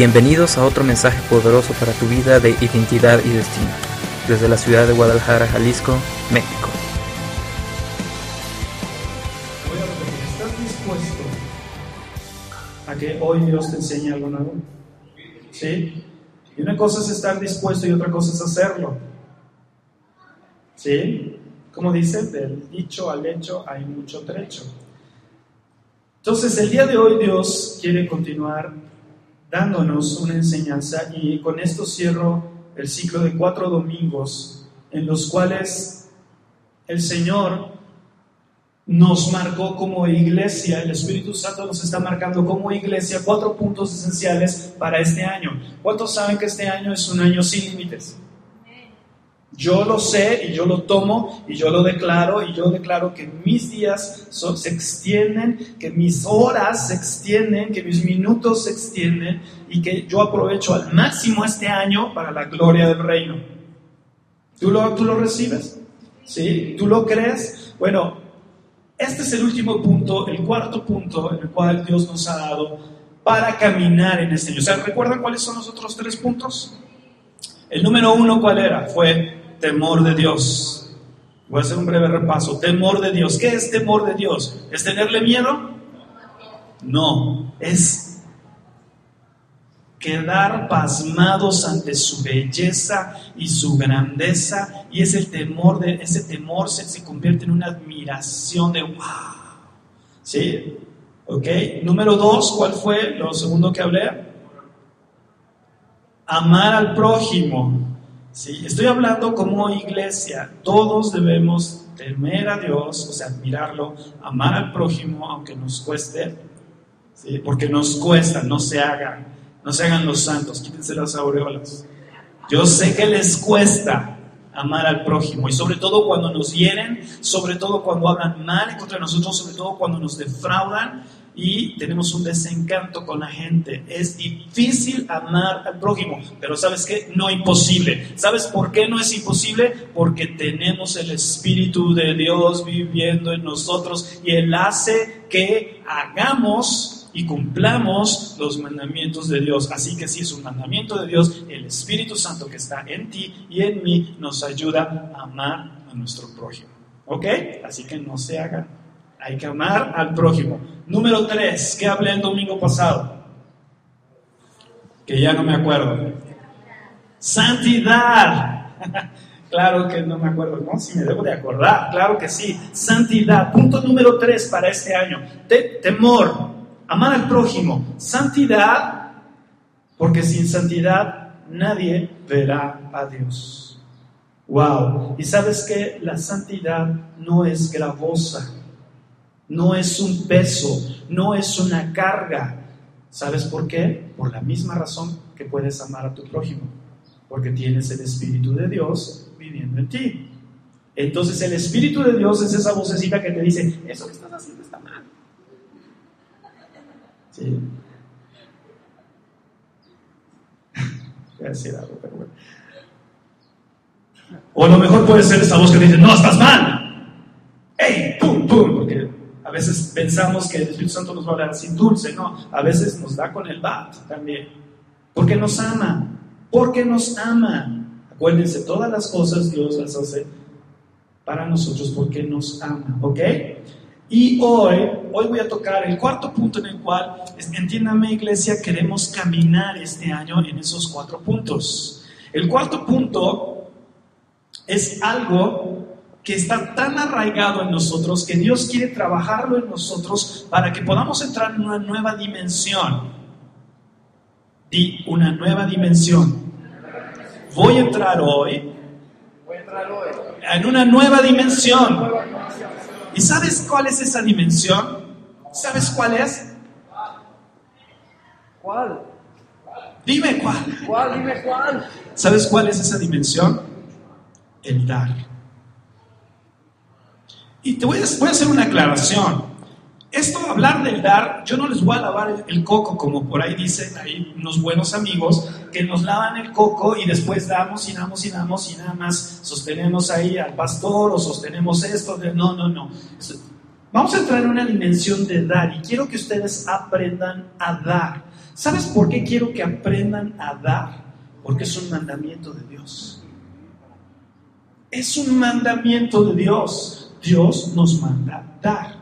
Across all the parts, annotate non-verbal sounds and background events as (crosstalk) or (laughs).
Bienvenidos a otro mensaje poderoso para tu vida de identidad y destino, desde la ciudad de Guadalajara, Jalisco, México. ¿Estás dispuesto a que hoy Dios te enseñe algo nuevo? ¿Sí? Y una cosa es estar dispuesto y otra cosa es hacerlo. ¿Sí? Como dice, del dicho al hecho hay mucho trecho. Entonces, el día de hoy Dios quiere continuar dándonos una enseñanza y con esto cierro el ciclo de cuatro domingos en los cuales el Señor nos marcó como iglesia, el Espíritu Santo nos está marcando como iglesia cuatro puntos esenciales para este año. ¿Cuántos saben que este año es un año sin límites? Yo lo sé y yo lo tomo y yo lo declaro y yo declaro que mis días se extienden, que mis horas se extienden, que mis minutos se extienden y que yo aprovecho al máximo este año para la gloria del reino. ¿Tú lo, tú lo recibes? ¿Sí? ¿Tú lo crees? Bueno, este es el último punto, el cuarto punto en el cual Dios nos ha dado para caminar en este año. O sea, ¿recuerdan cuáles son los otros tres puntos? El número uno, ¿cuál era? Fue temor de Dios. Voy a hacer un breve repaso. Temor de Dios. ¿Qué es temor de Dios? ¿Es tenerle miedo? No, es quedar pasmados ante su belleza y su grandeza y ese temor de ese temor se, se convierte en una admiración de wow. ¿Sí? ¿Ok? Número dos, ¿cuál fue lo segundo que hablé? Amar al prójimo. ¿Sí? Estoy hablando como iglesia, todos debemos temer a Dios, o sea, admirarlo, amar al prójimo, aunque nos cueste, ¿sí? porque nos cuesta, no se hagan, no se hagan los santos, quítense las aureolas. Yo sé que les cuesta amar al prójimo y sobre todo cuando nos hieren, sobre todo cuando hablan mal contra nosotros, sobre todo cuando nos defraudan, y tenemos un desencanto con la gente. Es difícil amar al prójimo, pero ¿sabes qué? No imposible. ¿Sabes por qué no es imposible? Porque tenemos el Espíritu de Dios viviendo en nosotros y Él hace que hagamos y cumplamos los mandamientos de Dios. Así que si es un mandamiento de Dios, el Espíritu Santo que está en ti y en mí nos ayuda a amar a nuestro prójimo. ¿Ok? Así que no se haga. Hay que amar al prójimo. Número tres, ¿qué hablé el domingo pasado? Que ya no me acuerdo. Santidad. (laughs) claro que no me acuerdo, ¿no? Si me debo de acordar, claro que sí. Santidad. Punto número tres para este año. temor. Amar al prójimo. Santidad. Porque sin santidad nadie verá a Dios. Wow. Y sabes que la santidad no es gravosa no es un peso, no es una carga. ¿Sabes por qué? Por la misma razón que puedes amar a tu prójimo, porque tienes el Espíritu de Dios viviendo en ti. Entonces el Espíritu de Dios es esa vocecita que te dice, eso que estás haciendo está mal. Sí. (laughs) Voy a decir algo, pero bueno. O a lo mejor puede ser esa voz que te dice, no, estás mal. ¡Ey! ¡Pum, pum! Porque a veces pensamos que el Espíritu Santo nos va a hablar así dulce, no, a veces nos da con el bat también. Porque nos ama, porque nos ama. Acuérdense, todas las cosas Dios las hace para nosotros porque nos ama, ¿ok? Y hoy, hoy voy a tocar el cuarto punto en el cual, entiéndame iglesia, queremos caminar este año en esos cuatro puntos. El cuarto punto es algo que está tan arraigado en nosotros que Dios quiere trabajarlo en nosotros para que podamos entrar en una nueva dimensión. Di una nueva dimensión. Voy a entrar hoy en una nueva dimensión. ¿Y sabes cuál es esa dimensión? ¿Sabes cuál es? ¿Cuál? Dime cuál. ¿Cuál? Dime cuál. ¿Sabes cuál es esa dimensión? El dar. Y te voy a, hacer una aclaración. Esto, hablar del dar, yo no les voy a lavar el, coco, como por ahí dicen, hay unos buenos amigos que nos lavan el coco y después damos y damos y damos y nada más sostenemos ahí al pastor o sostenemos esto. no, no, no. Vamos a entrar en una dimensión de dar y quiero que ustedes aprendan a dar. ¿Sabes por qué quiero que aprendan a dar? Porque es un mandamiento de Dios. Es un mandamiento de Dios. Dios nos manda dar.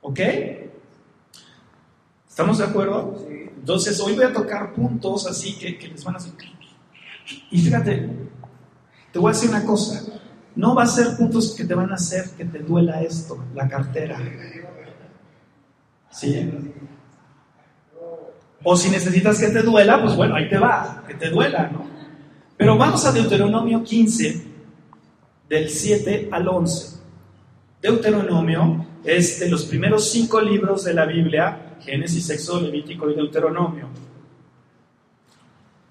¿Ok? ¿Estamos de acuerdo? Entonces hoy voy a tocar puntos así que, que les van a hacer... Y fíjate, te voy a decir una cosa. No va a ser puntos que te van a hacer que te duela esto, la cartera. ¿Sí? O si necesitas que te duela, pues bueno, ahí te va, que te duela, ¿no? Pero vamos a Deuteronomio 15, del 7 al 11. Deuteronomio es de los primeros cinco libros de la Biblia, Génesis, Éxodo, Levítico y Deuteronomio.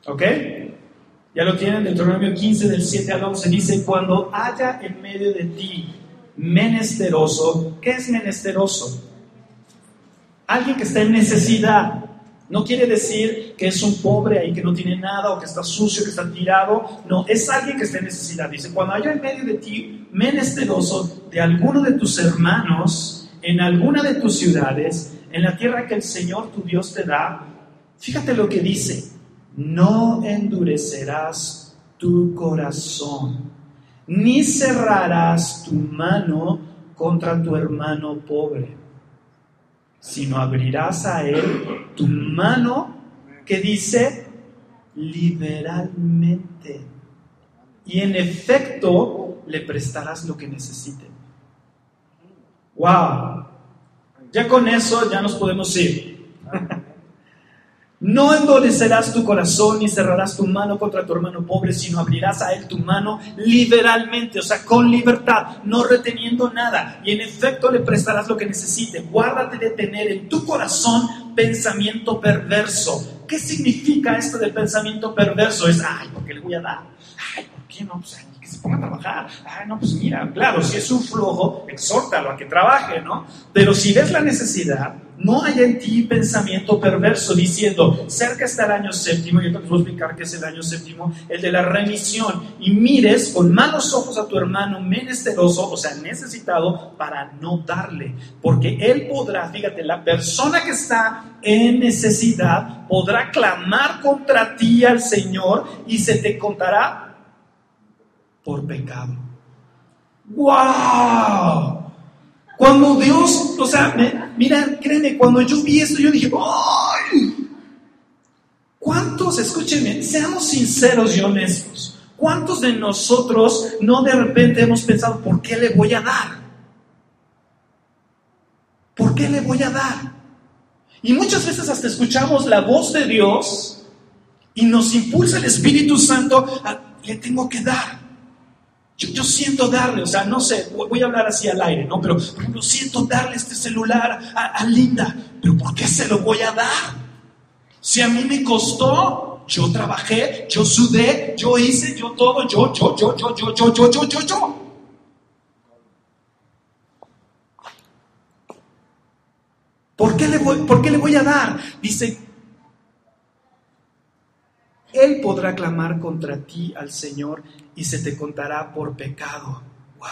¿Ok? Ya lo tienen, Deuteronomio 15 del 7 al 11 dice, cuando haya en medio de ti menesteroso, ¿qué es menesteroso? Alguien que está en necesidad. No quiere decir que es un pobre ahí que no tiene nada o que está sucio, que está tirado. No, es alguien que está en necesidad. Dice, cuando haya en medio de ti menesteroso de alguno de tus hermanos, en alguna de tus ciudades, en la tierra que el Señor tu Dios te da, fíjate lo que dice no endurecerás tu corazón, ni cerrarás tu mano contra tu hermano pobre, sino abrirás a él tu mano que dice liberalmente. Y en efecto le prestarás lo que necesite. ¡Wow! Ya con eso ya nos podemos ir. No endurecerás tu corazón ni cerrarás tu mano contra tu hermano pobre, sino abrirás a él tu mano liberalmente, o sea, con libertad, no reteniendo nada. Y en efecto le prestarás lo que necesite. Guárdate de tener en tu corazón pensamiento perverso. ¿Qué significa esto del pensamiento perverso? Es, ay, ¿por qué le voy a dar? Ay, ¿por qué no? Ponga a trabajar. Ay, no, pues mira, claro, si es un flojo, exhórtalo a que trabaje, ¿no? Pero si ves la necesidad, no haya en ti pensamiento perverso diciendo, cerca está el año séptimo, y yo te voy a explicar qué es el año séptimo, el de la remisión, y mires con malos ojos a tu hermano menesteroso, o sea, necesitado, para no darle, porque él podrá, fíjate, la persona que está en necesidad podrá clamar contra ti al Señor y se te contará por pecado. ¡Wow! Cuando Dios, o sea, mira, créeme, cuando yo vi esto, yo dije, ¡ay! ¿Cuántos, escúchenme, seamos sinceros y honestos, cuántos de nosotros no de repente hemos pensado, ¿por qué le voy a dar? ¿Por qué le voy a dar? Y muchas veces hasta escuchamos la voz de Dios y nos impulsa el Espíritu Santo a, le tengo que dar. Yo, siento darle, o sea, no sé, voy a hablar así al aire, ¿no? Pero, por siento darle este celular a, Linda, pero ¿por qué se lo voy a dar? Si a mí me costó, yo trabajé, yo sudé, yo hice, yo todo, yo, yo, yo, yo, yo, yo, yo, yo, yo, yo. ¿Por qué le voy, por qué le voy a dar? Dice, él podrá clamar contra ti al Señor y se te contará por pecado. Wow.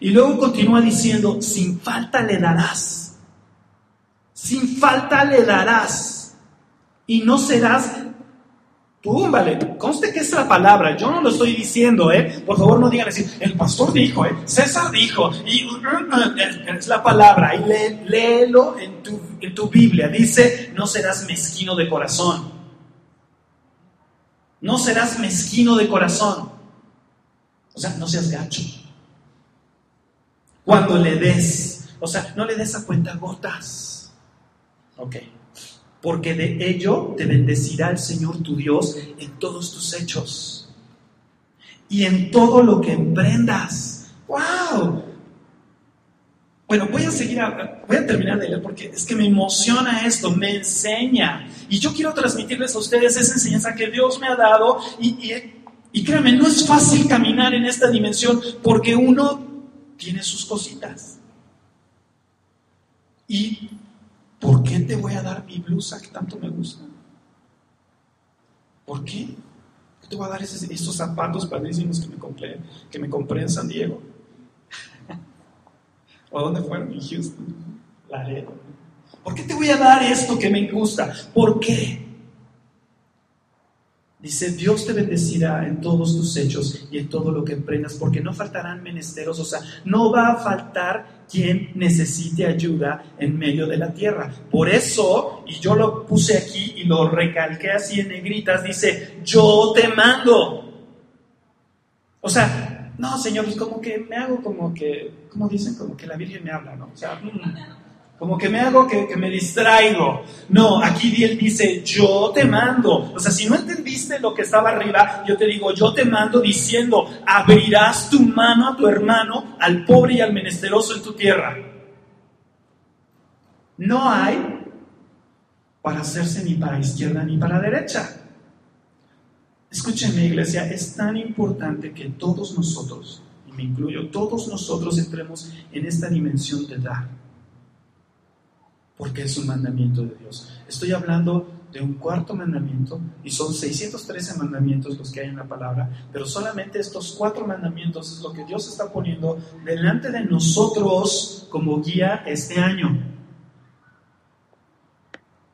Y luego continúa diciendo, sin falta le darás. Sin falta le darás. Y no serás Tú, vale, conste que es la palabra, yo no lo estoy diciendo, ¿eh? Por favor no digan así, el pastor dijo, ¿eh? César dijo, y es la palabra, y léelo en tu, en tu Biblia, dice, no serás mezquino de corazón. No serás mezquino de corazón. O sea, no seas gacho. Cuando le des, o sea, no le des a cuenta gotas. Ok. Porque de ello te bendecirá el Señor tu Dios en todos tus hechos y en todo lo que emprendas. ¡Wow! Bueno, voy a seguir, voy a terminar de leer porque es que me emociona esto, me enseña. Y yo quiero transmitirles a ustedes esa enseñanza que Dios me ha dado. Y, y, créanme, no es fácil caminar en esta dimensión porque uno tiene sus cositas. ¿Y por qué te voy a dar mi blusa que tanto me gusta? ¿Por qué? te voy a dar esos, esos zapatos padrísimos que me compré, que me compré en San Diego? ¿O dónde fueron? En Houston. Laredo. ¿Por qué te voy a dar esto que me gusta? ¿Por qué? Dice, Dios te bendecirá en todos tus hechos y en todo lo que emprendas, porque no faltarán menesteros, o sea, no va a faltar quien necesite ayuda en medio de la tierra. Por eso, y yo lo puse aquí y lo recalqué así en negritas, dice, yo te mando. O sea, no, Señor, pues como que me hago como que, como dicen, como que la Virgen me habla, ¿no? O sea, mm, como que me hago que, me distraigo. No, aquí él dice, yo te mando. O sea, si no entendiste lo que estaba arriba, yo te digo, yo te mando diciendo, abrirás tu mano a tu hermano, al pobre y al menesteroso en tu tierra. No hay para hacerse ni para izquierda ni para derecha. Escúchenme, iglesia, es tan importante que todos nosotros, me incluyo, todos nosotros entremos en esta dimensión de dar porque es un mandamiento de Dios. Estoy hablando de un cuarto mandamiento y son 613 mandamientos los que hay en la palabra, pero solamente estos cuatro mandamientos es lo que Dios está poniendo delante de nosotros como guía este año.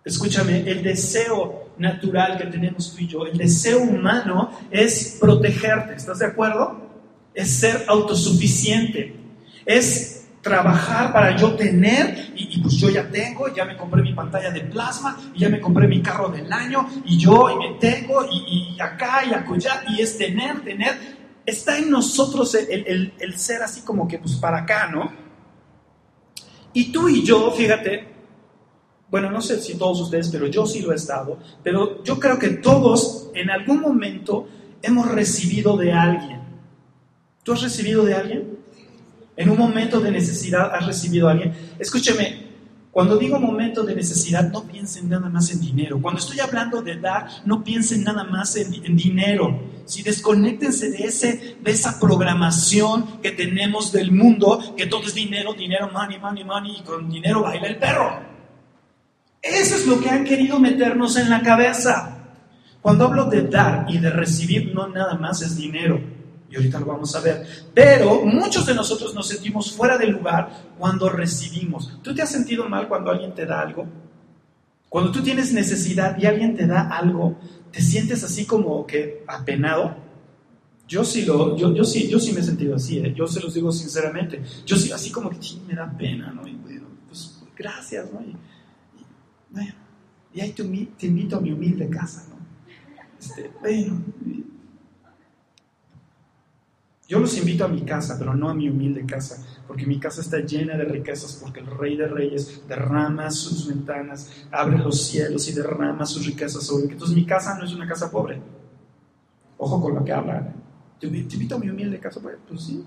Escúchame, el deseo natural que tenemos tú y yo, el deseo humano es protegerte, ¿estás de acuerdo? Es ser autosuficiente, es trabajar para yo tener, y, pues yo ya tengo, ya me compré mi pantalla de plasma, y ya me compré mi carro del año, y yo y me tengo, y, acá y acullá, y es tener, tener. Está en nosotros el, el ser así como que pues para acá, ¿no? Y tú y yo, fíjate, bueno, no sé si todos ustedes, pero yo sí lo he estado, pero yo creo que todos en algún momento hemos recibido de alguien. ¿Tú has recibido de alguien? En un momento de necesidad has recibido a alguien. Escúcheme, cuando digo momento de necesidad, no piensen nada más en dinero. Cuando estoy hablando de dar, no piensen nada más en, dinero. Si desconectense de, ese, de esa programación que tenemos del mundo, que todo es dinero, dinero, money, money, money, y con dinero baila el perro. Eso es lo que han querido meternos en la cabeza. Cuando hablo de dar y de recibir, no nada más es dinero y ahorita lo vamos a ver. Pero muchos de nosotros nos sentimos fuera de lugar cuando recibimos. ¿Tú te has sentido mal cuando alguien te da algo? Cuando tú tienes necesidad y alguien te da algo, ¿te sientes así como que apenado? Yo sí, lo, yo, yo sí, yo sí me he sentido así, ¿eh? yo se los digo sinceramente. Yo sí, así como que me da pena, ¿no? Y bueno, pues gracias, ¿no? Y, bueno, y ahí te, te, invito a mi humilde casa, ¿no? Este, bueno, yo los invito a mi casa, pero no a mi humilde casa, porque mi casa está llena de riquezas, porque el Rey de Reyes derrama sus ventanas, abre los cielos y derrama sus riquezas sobre mí. Entonces mi casa no es una casa pobre. Ojo con lo que hablan. Te, invito a mi humilde casa, pues, pues sí.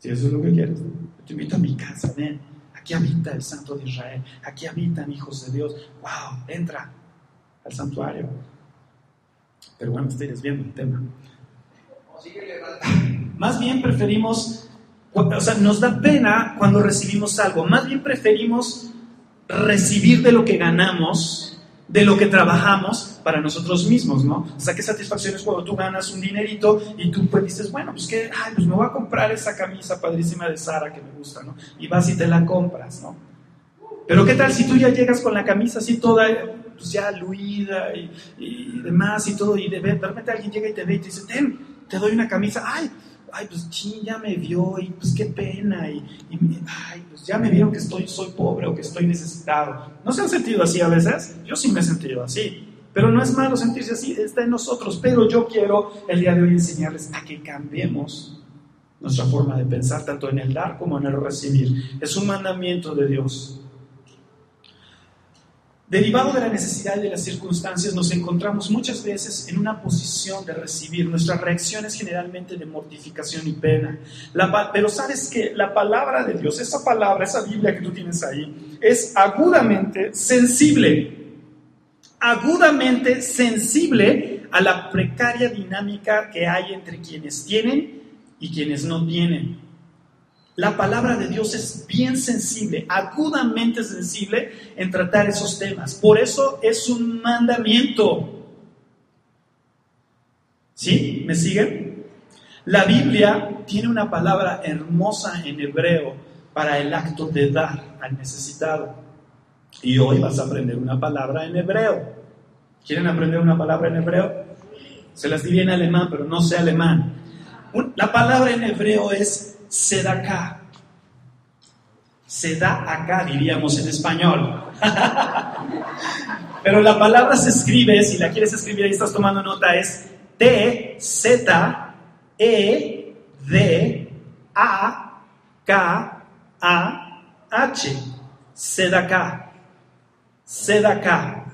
Si eso es lo que quieres. Te invito a mi casa, ven. Aquí habita el Santo de Israel. Aquí habitan hijos de Dios. ¡Wow! Entra al santuario. Pero bueno, estoy desviando el tema. (clears throat) Más bien preferimos, o sea, nos da pena cuando recibimos algo, más bien preferimos recibir de lo que ganamos, de lo que trabajamos para nosotros mismos, ¿no? O sea, qué satisfacción es cuando tú ganas un dinerito y tú pues dices, bueno, pues que, ay, pues me voy a comprar esa camisa padrísima de Sara que me gusta, ¿no? Y vas y te la compras, ¿no? Pero qué tal si tú ya llegas con la camisa así toda, pues ya luida y, demás y todo, y de, de repente alguien llega y te ve y te dice, ten, te doy una camisa, ay, ay, pues sí, ya me vio, y pues qué pena, y, ay, pues ya me vieron que estoy, soy pobre o que estoy necesitado. ¿No se han sentido así a veces? Yo sí me he sentido así. Pero no es malo sentirse así, está en nosotros. Pero yo quiero el día de hoy enseñarles a que cambiemos nuestra forma de pensar, tanto en el dar como en el recibir. Es un mandamiento de Dios. Derivado de la necesidad y de las circunstancias, nos encontramos muchas veces en una posición de recibir. Nuestra reacción es generalmente de mortificación y pena. pero sabes que la palabra de Dios, esa palabra, esa Biblia que tú tienes ahí, es agudamente sensible. Agudamente sensible a la precaria dinámica que hay entre quienes tienen y quienes no tienen. La palabra de Dios es bien sensible, agudamente sensible en tratar esos temas. Por eso es un mandamiento. ¿Sí? ¿Me siguen? La Biblia tiene una palabra hermosa en hebreo para el acto de dar al necesitado. Y hoy vas a aprender una palabra en hebreo. ¿Quieren aprender una palabra en hebreo? Se las diría en alemán, pero no sé alemán. La palabra en hebreo es sedaká. Se da acá, diríamos en español. (laughs) Pero la palabra se escribe, si la quieres escribir y estás tomando nota, es T, Z, E, D, A, K, A, H. Sedaká. Sedaká.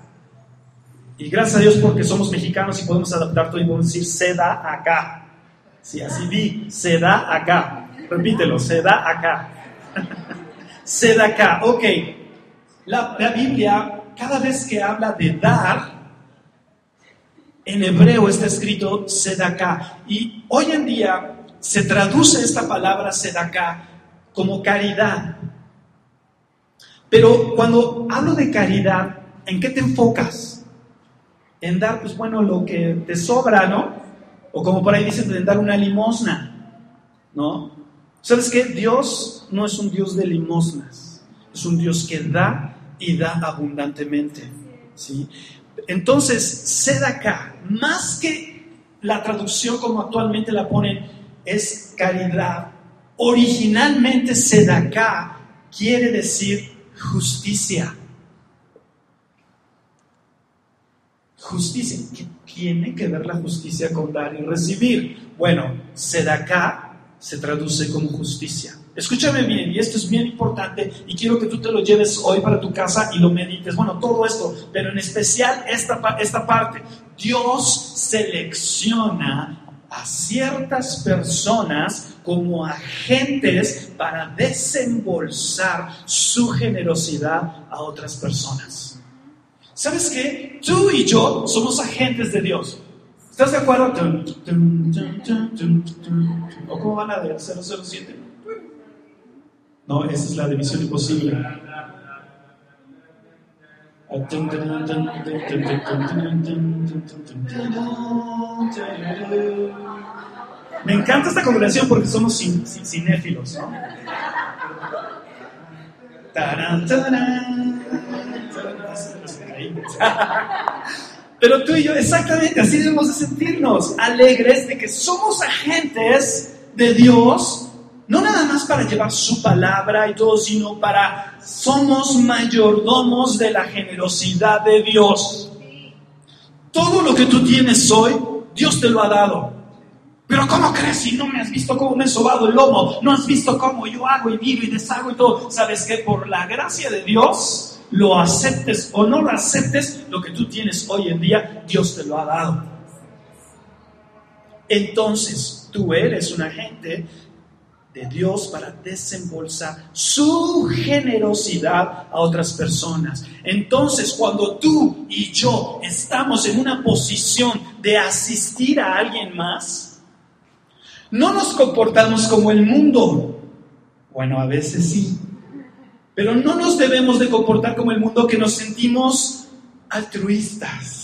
Y gracias a Dios porque somos mexicanos y podemos adaptar todo y podemos decir seda acá. Sí, así vi, seda acá. Repítelo, acá. (laughs) acá. Ok. La, la Biblia, cada vez que habla de dar, en hebreo está escrito sedaká. Y hoy en día se traduce esta palabra sedaká como caridad. Pero cuando hablo de caridad, ¿en qué te enfocas? en dar, pues bueno, lo que te sobra, ¿no? O como por ahí dicen, en dar una limosna, ¿no? ¿Sabes qué? Dios no es un Dios de limosnas, es un Dios que da y da abundantemente, ¿sí? Entonces, acá, más que la traducción como actualmente la ponen, es caridad. Originalmente, acá quiere decir justicia. Justicia. ¿Qué tiene que ver la justicia con dar y recibir? Bueno, acá se traduce como justicia. Escúchame bien, y esto es bien importante, y quiero que tú te lo lleves hoy para tu casa y lo medites. Bueno, todo esto, pero en especial esta, esta parte. Dios selecciona a ciertas personas como agentes para desembolsar su generosidad a otras personas. ¿Sabes qué? Tú y yo somos agentes de Dios. ¿Estás de acuerdo? ¿O cómo van a ver? 007. No, esa es la división imposible. Me encanta esta congregación porque somos cinéfilos, ¿no? Pero tú y yo, exactamente, así debemos de sentirnos, alegres de que somos agentes de Dios, no nada más para llevar su palabra y todo, sino para, somos mayordomos de la generosidad de Dios. Todo lo que tú tienes hoy, Dios te lo ha dado. Pero ¿cómo crees si no me has visto cómo me he sobado el lomo? ¿No has visto cómo yo hago y vivo y deshago y todo? ¿Sabes que Por la gracia de Dios, lo aceptes o no lo aceptes, lo que tú tienes hoy en día, Dios te lo ha dado. Entonces, tú eres un agente de Dios para desembolsar su generosidad a otras personas. Entonces, cuando tú y yo estamos en una posición de asistir a alguien más, no nos comportamos como el mundo. Bueno, a veces sí, pero no nos debemos de comportar como el mundo que nos sentimos altruistas.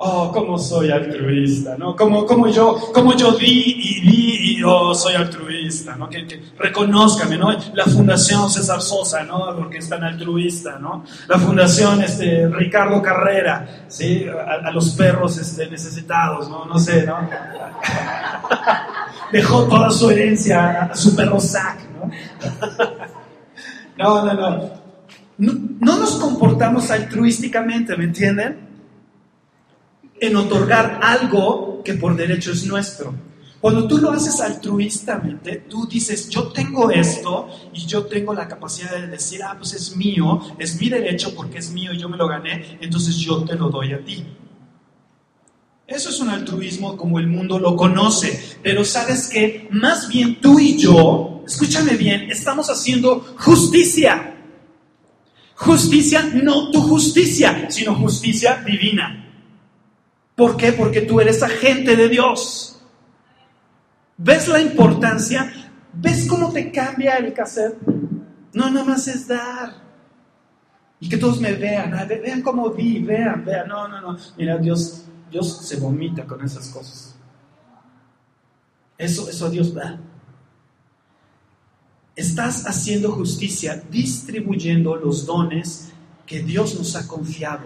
Oh, cómo soy altruista, ¿no? Como, como yo, como yo di y di y yo soy altruista, ¿no? Que, que ¿no? La Fundación César Sosa, ¿no? Porque es tan altruista, ¿no? La Fundación este, Ricardo Carrera, ¿sí? A, los perros este, necesitados, ¿no? No sé, ¿no? (laughs) Dejó toda su herencia a su perro Zack, ¿no? (laughs) No, no, no. No, nos comportamos altruísticamente, ¿me entienden? En otorgar algo que por derecho es nuestro. Cuando tú lo haces altruistamente, tú dices, yo tengo esto y yo tengo la capacidad de decir, ah, pues es mío, es mi derecho porque es mío y yo me lo gané, entonces yo te lo doy a ti. Eso es un altruismo como el mundo lo conoce. Pero sabes que más bien tú y yo escúchame bien, estamos haciendo justicia. Justicia, no tu justicia, sino justicia divina. ¿Por qué? Porque tú eres agente de Dios. ¿Ves la importancia? ¿Ves cómo te cambia el cassette? No, nada más es dar. Y que todos me vean, vean cómo vi, vean, vean. No, no, no. Mira, Dios, Dios se vomita con esas cosas. Eso, eso a Dios da. Estás haciendo justicia, distribuyendo los dones que Dios nos ha confiado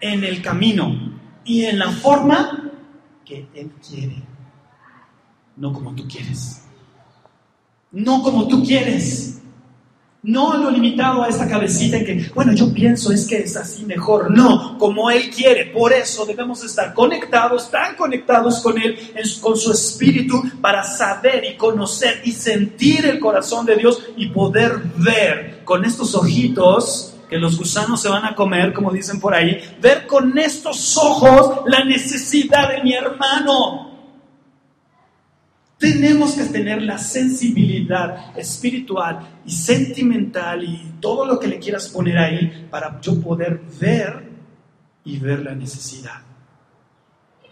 en el camino y en la forma que Él quiere, no como tú quieres. No como tú quieres. No lo limitado a esta cabecita en que, bueno, yo pienso es que es así mejor. No, como Él quiere. Por eso debemos estar conectados, tan conectados con Él, con su espíritu, para saber y conocer y sentir el corazón de Dios y poder ver con estos ojitos que los gusanos se van a comer, como dicen por ahí, ver con estos ojos la necesidad de mi hermano. Tenemos que tener la sensibilidad espiritual y sentimental y todo lo que le quieras poner ahí para yo poder ver y ver la necesidad.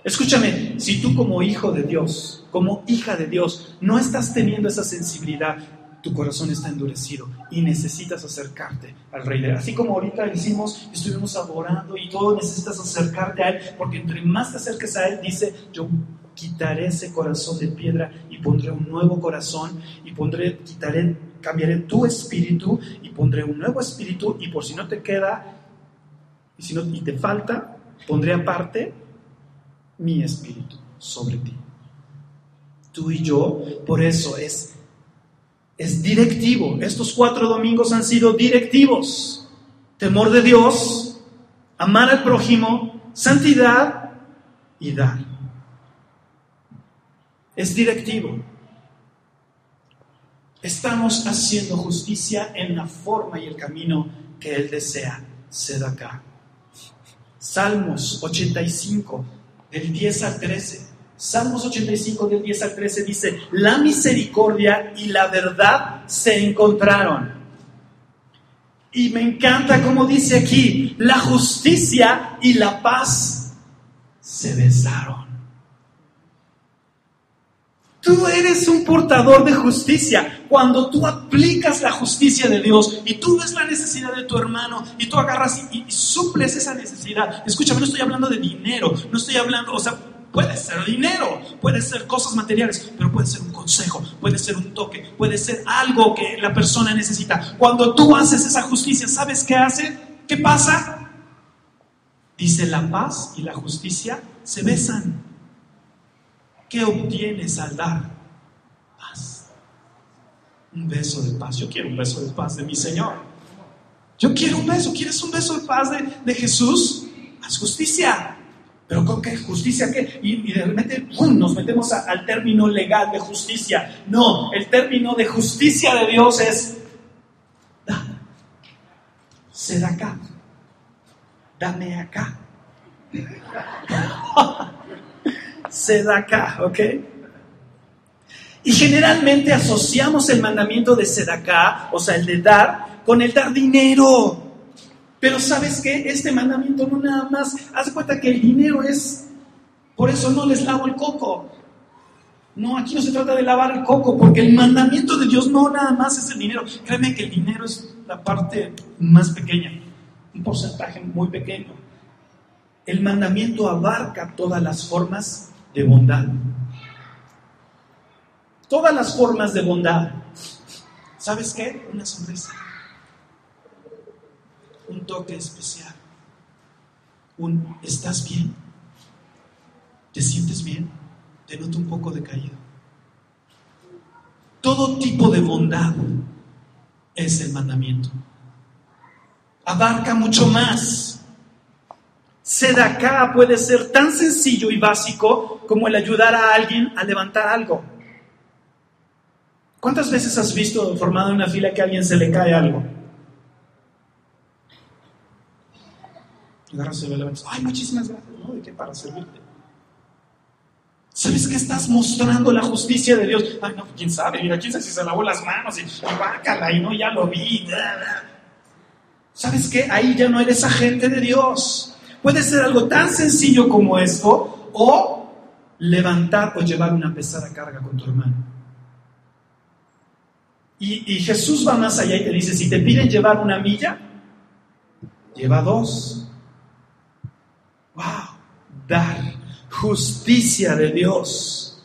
Escúchame, si tú como hijo de Dios, como hija de Dios, no estás teniendo esa sensibilidad, tu corazón está endurecido y necesitas acercarte al Rey de Así como ahorita hicimos, estuvimos adorando y todo, necesitas acercarte a Él, porque entre más te acerques a Él, dice, yo quitaré ese corazón de piedra y pondré un nuevo corazón y pondré, quitaré, cambiaré tu espíritu y pondré un nuevo espíritu y por si no te queda y si no y te falta, pondré aparte mi espíritu sobre ti. Tú y yo, por eso es es directivo. Estos cuatro domingos han sido directivos. Temor de Dios, amar al prójimo, santidad y dar es directivo. Estamos haciendo justicia en la forma y el camino que Él desea. Sed acá. Salmos 85, del 10 al 13. Salmos 85, del 10 al 13 dice, la misericordia y la verdad se encontraron. Y me encanta como dice aquí, la justicia y la paz se besaron. Tú eres un portador de justicia. Cuando tú aplicas la justicia de Dios y tú ves la necesidad de tu hermano y tú agarras y, suples esa necesidad. Escúchame, no estoy hablando de dinero, no estoy hablando, o sea, puede ser dinero, puede ser cosas materiales, pero puede ser un consejo, puede ser un toque, puede ser algo que la persona necesita. Cuando tú haces esa justicia, ¿sabes qué hace? ¿Qué pasa? Dice la paz y la justicia se besan. ¿Qué obtienes al dar? Paz. Un beso de paz. Yo quiero un beso de paz de mi Señor. Yo quiero un beso. ¿Quieres un beso de paz de, Jesús? Haz justicia. ¿Pero con qué justicia? ¿Qué? Y, de repente nos metemos al término legal de justicia. No, el término de justicia de Dios es da. Sed acá. Dame acá. (laughs) Sedaká, ¿ok? Y generalmente asociamos el mandamiento de Sedaká, o sea, el de dar, con el dar dinero. Pero ¿sabes qué? Este mandamiento no nada más, haz cuenta que el dinero es, por eso no les lavo el coco. No, aquí no se trata de lavar el coco, porque el mandamiento de Dios no nada más es el dinero. Créeme que el dinero es la parte más pequeña, un porcentaje muy pequeño. El mandamiento abarca todas las formas de bondad. Todas las formas de bondad. ¿Sabes qué? Una sonrisa. Un toque especial. Un ¿estás bien? ¿Te sientes bien? Te noto un poco decaído. Todo tipo de bondad es el mandamiento. Abarca mucho más. Sedacá puede ser tan sencillo y básico como el ayudar a alguien a levantar algo. ¿Cuántas veces has visto formado en una fila que a alguien se le cae algo? Ay, muchísimas gracias. No, ¿de qué para servirte? ¿Sabes que estás mostrando la justicia de Dios? Ay, no, quién sabe, mira, quién sabe si se lavó las manos y, y bácala, y no, ya lo vi. ¿Sabes qué? Ahí ya no eres agente de Dios. Puede ser algo tan sencillo como esto o levantar o llevar una pesada carga con tu hermano. Y, Jesús va más allá y te dice, si te piden llevar una milla, lleva dos. ¡Wow! Dar justicia de Dios.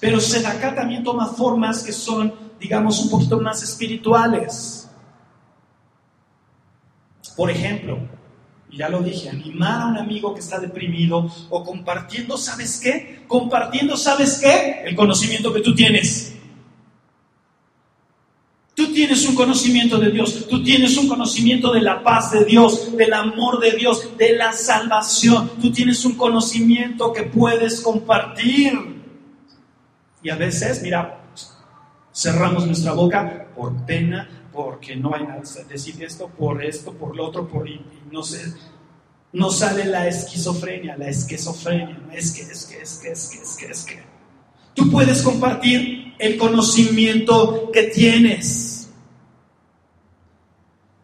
Pero Sedacá también toma formas que son digamos, un poquito más espirituales. Por ejemplo, ya lo dije, animar a un amigo que está deprimido o compartiendo, ¿sabes qué? Compartiendo, ¿sabes qué? El conocimiento que tú tienes. Tú tienes un conocimiento de Dios, tú tienes un conocimiento de la paz de Dios, del amor de Dios, de la salvación. Tú tienes un conocimiento que puedes compartir. Y a veces, mira, cerramos nuestra boca por pena, porque no nada a decir esto, por esto, por lo otro, por y, no sé, no sale la esquizofrenia, la esquizofrenia, es que, es que, es que, es que, es que, es que. Tú puedes compartir el conocimiento que tienes.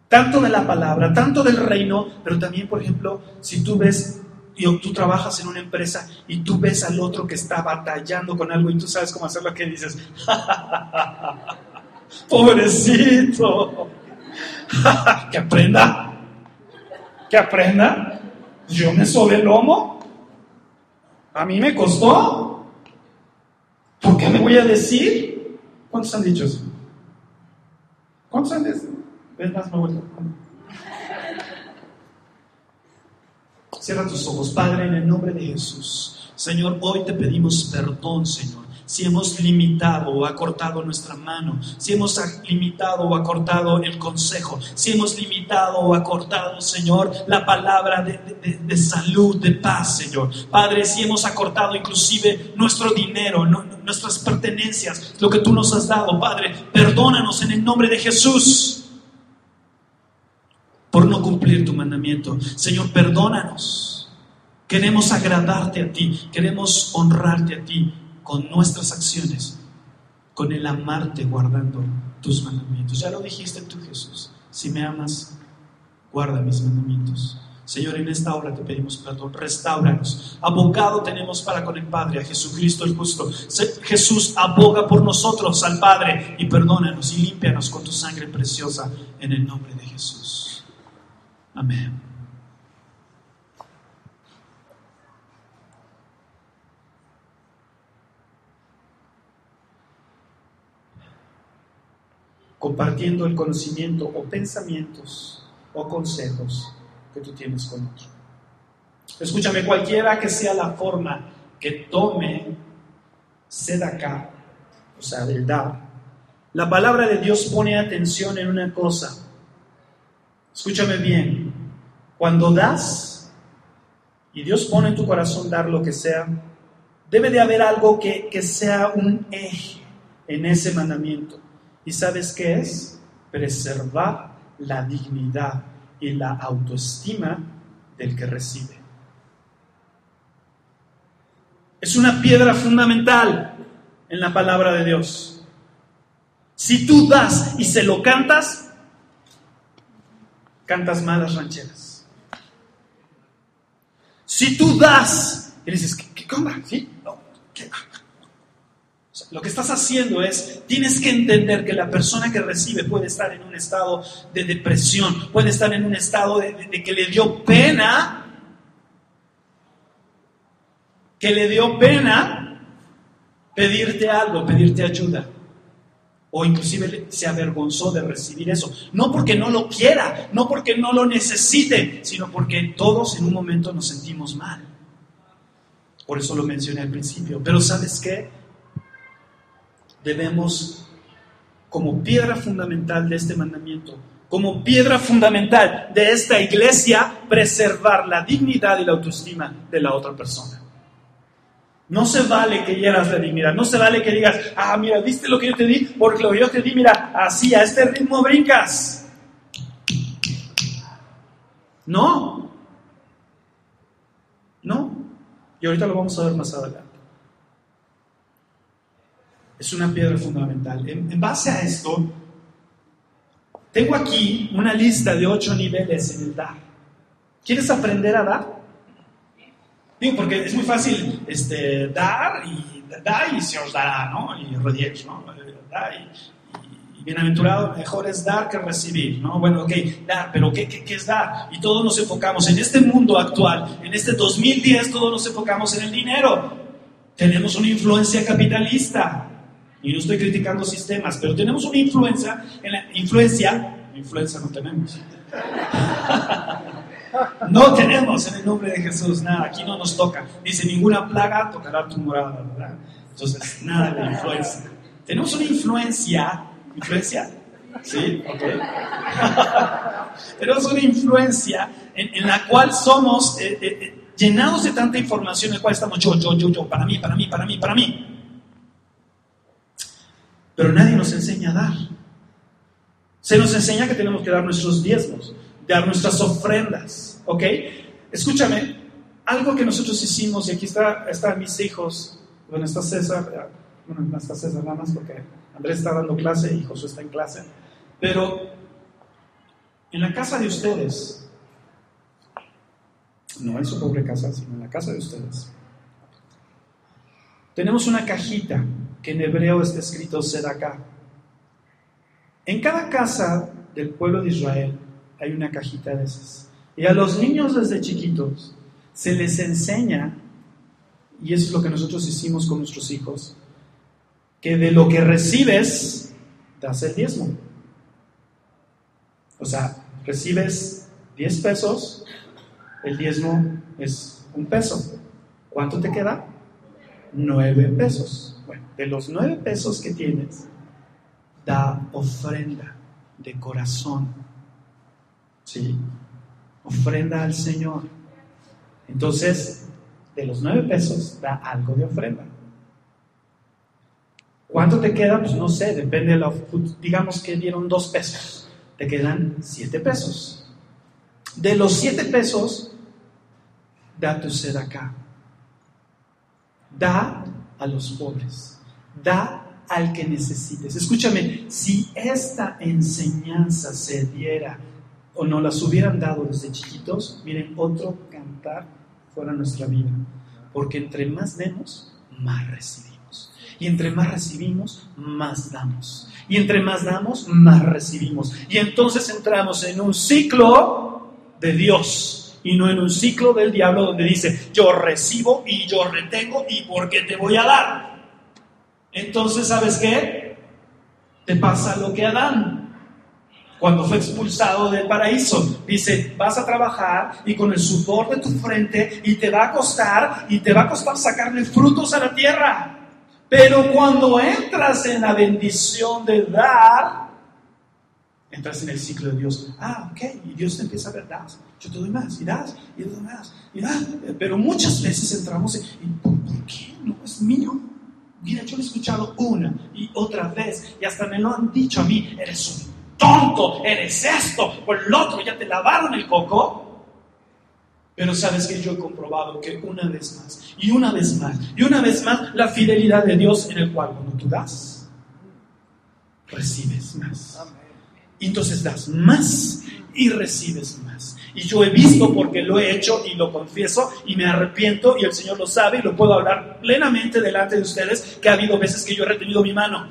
Tanto de la palabra, tanto del reino, pero también, por ejemplo, si tú ves y tú trabajas en una empresa y tú ves al otro que está batallando con algo y tú sabes cómo hacer lo que dices, (laughs) pobrecito, (laughs) que aprenda, que aprenda, yo me sobe el lomo, a mí me costó, ¿Por qué me voy a decir? ¿Cuántos han dicho eso? ¿Cuántos han dicho? ¿Ves más, Cierra tus ojos, Padre, en el nombre de Jesús. Señor, hoy te pedimos perdón, Señor si hemos limitado o acortado nuestra mano, si hemos limitado o acortado el consejo, si hemos limitado o acortado, Señor, la palabra de, salud, de paz, Señor. Padre, si hemos acortado inclusive nuestro dinero, nuestras pertenencias, lo que tú nos has dado, Padre, perdónanos en el nombre de Jesús por no cumplir tu mandamiento. Señor, perdónanos. Queremos agradarte a ti, queremos honrarte a ti con nuestras acciones, con el amarte guardando tus mandamientos. Ya lo dijiste tú, Jesús. Si me amas, guarda mis mandamientos. Señor, en esta hora te pedimos perdón, restauranos. Abogado tenemos para con el Padre, a Jesucristo el justo. Jesús aboga por nosotros al Padre y perdónanos y límpianos con tu sangre preciosa en el nombre de Jesús. Amén. Compartiendo el conocimiento o pensamientos o consejos que tú tienes con otro. Escúchame, cualquiera que sea la forma que tome acá, o sea, del dar, la palabra de Dios pone atención en una cosa. Escúchame bien, cuando das, y Dios pone en tu corazón dar lo que sea, debe de haber algo que, que sea un eje en ese mandamiento. ¿Y sabes qué es? Preservar la dignidad y la autoestima del que recibe. Es una piedra fundamental en la palabra de Dios. Si tú das y se lo cantas, cantas malas rancheras. Si tú das y dices, ¿qué, qué ¿Sí? No, ¿qué? Lo que estás haciendo es, tienes que entender que la persona que recibe puede estar en un estado de depresión, puede estar en un estado de, que le dio pena, que le dio pena pedirte algo, pedirte ayuda. O inclusive se avergonzó de recibir eso. No porque no lo quiera, no porque no lo necesite, sino porque todos en un momento nos sentimos mal. Por eso lo mencioné al principio. Pero ¿sabes qué? Debemos, como piedra fundamental de este mandamiento, como piedra fundamental de esta iglesia, preservar la dignidad y la autoestima de la otra persona. No se vale que hieras la dignidad, no se vale que digas, ah, mira, ¿viste lo que yo te di? Porque lo que yo te di, mira, así, a este ritmo brincas. No, no. Y ahorita lo vamos a ver más adelante es una piedra fundamental. En, base a esto, tengo aquí una lista de ocho niveles en el dar. ¿Quieres aprender a dar? Digo, porque es muy fácil este, dar y da y se os dará, ¿no? Y rodillas, ¿no? Da y, y, bienaventurado, mejor es dar que recibir, ¿no? Bueno, ok, dar, pero ¿qué, qué, qué es dar? Y todos nos enfocamos en este mundo actual, en este 2010, todos nos enfocamos en el dinero. Tenemos una influencia capitalista Y no estoy criticando sistemas, pero tenemos una influencia, en la influencia, influencia no tenemos. (laughs) No tenemos en el nombre de Jesús nada, aquí no nos toca. Dice, ninguna plaga tocará tu morada, ¿verdad? Entonces, nada de influencia. Tenemos una influencia, ¿influencia? ¿Sí? Ok. (laughs) Tenemos una influencia en, la cual somos eh, eh, eh, llenados de tanta información en la cual estamos yo, yo, yo, yo, para mí, para mí, para mí, para mí. Pero nadie nos enseña a dar. Se nos enseña que tenemos que dar nuestros diezmos, dar nuestras ofrendas, ¿ok? Escúchame, algo que nosotros hicimos, y aquí está, están mis hijos, bueno, está César, bueno, no está César nada más porque Andrés está dando clase y Josué está en clase, pero en la casa de ustedes, no en su pobre casa, sino en la casa de ustedes, tenemos una cajita que en hebreo está escrito Sedaká. En cada casa del pueblo de Israel hay una cajita de esas. Y a los niños desde chiquitos se les enseña, y eso es lo que nosotros hicimos con nuestros hijos, que de lo que recibes, das el diezmo. O sea, recibes 10 pesos, el diezmo es un peso. ¿Cuánto te queda? 9 pesos. Bueno, de los 9 pesos que tienes, da ofrenda de corazón. ¿Sí? Ofrenda al Señor. Entonces, de los 9 pesos, da algo de ofrenda. ¿Cuánto te queda? Pues no sé, depende de la... Digamos que dieron 2 pesos. Te quedan 7 pesos. De los 7 pesos, da tu sed acá. Da a los pobres. Da al que necesites. Escúchame, si esta enseñanza se diera o no las hubieran dado desde chiquitos, miren, otro cantar fuera nuestra vida. Porque entre más demos, más recibimos. Y entre más recibimos, más damos. Y entre más damos, más recibimos. Y entonces entramos en un ciclo de Dios y no en un ciclo del diablo donde dice, yo recibo y yo retengo y por qué te voy a dar. Entonces, ¿sabes qué? Te pasa lo que Adán, cuando fue expulsado del paraíso. Dice, vas a trabajar y con el sudor de tu frente y te va a costar y te va a costar sacarle frutos a la tierra. Pero cuando entras en la bendición de dar, entras en el ciclo de Dios. Ah, ok, y Dios te empieza a ver, das, yo te doy más, y das, y te doy más, y das. Pero muchas veces entramos en, ¿por, ¿por qué? No es mío. Mira, yo lo he escuchado una y otra vez y hasta me lo han dicho a mí, eres un tonto, eres esto o el otro, ya te lavaron el coco. Pero sabes que yo he comprobado que una vez más y una vez más y una vez más la fidelidad de Dios en el cual cuando tú das, recibes más. Y entonces das más y recibes más. Y yo he visto porque lo he hecho y lo confieso y me arrepiento y el Señor lo sabe y lo puedo hablar plenamente delante de ustedes que ha habido veces que yo he retenido mi mano.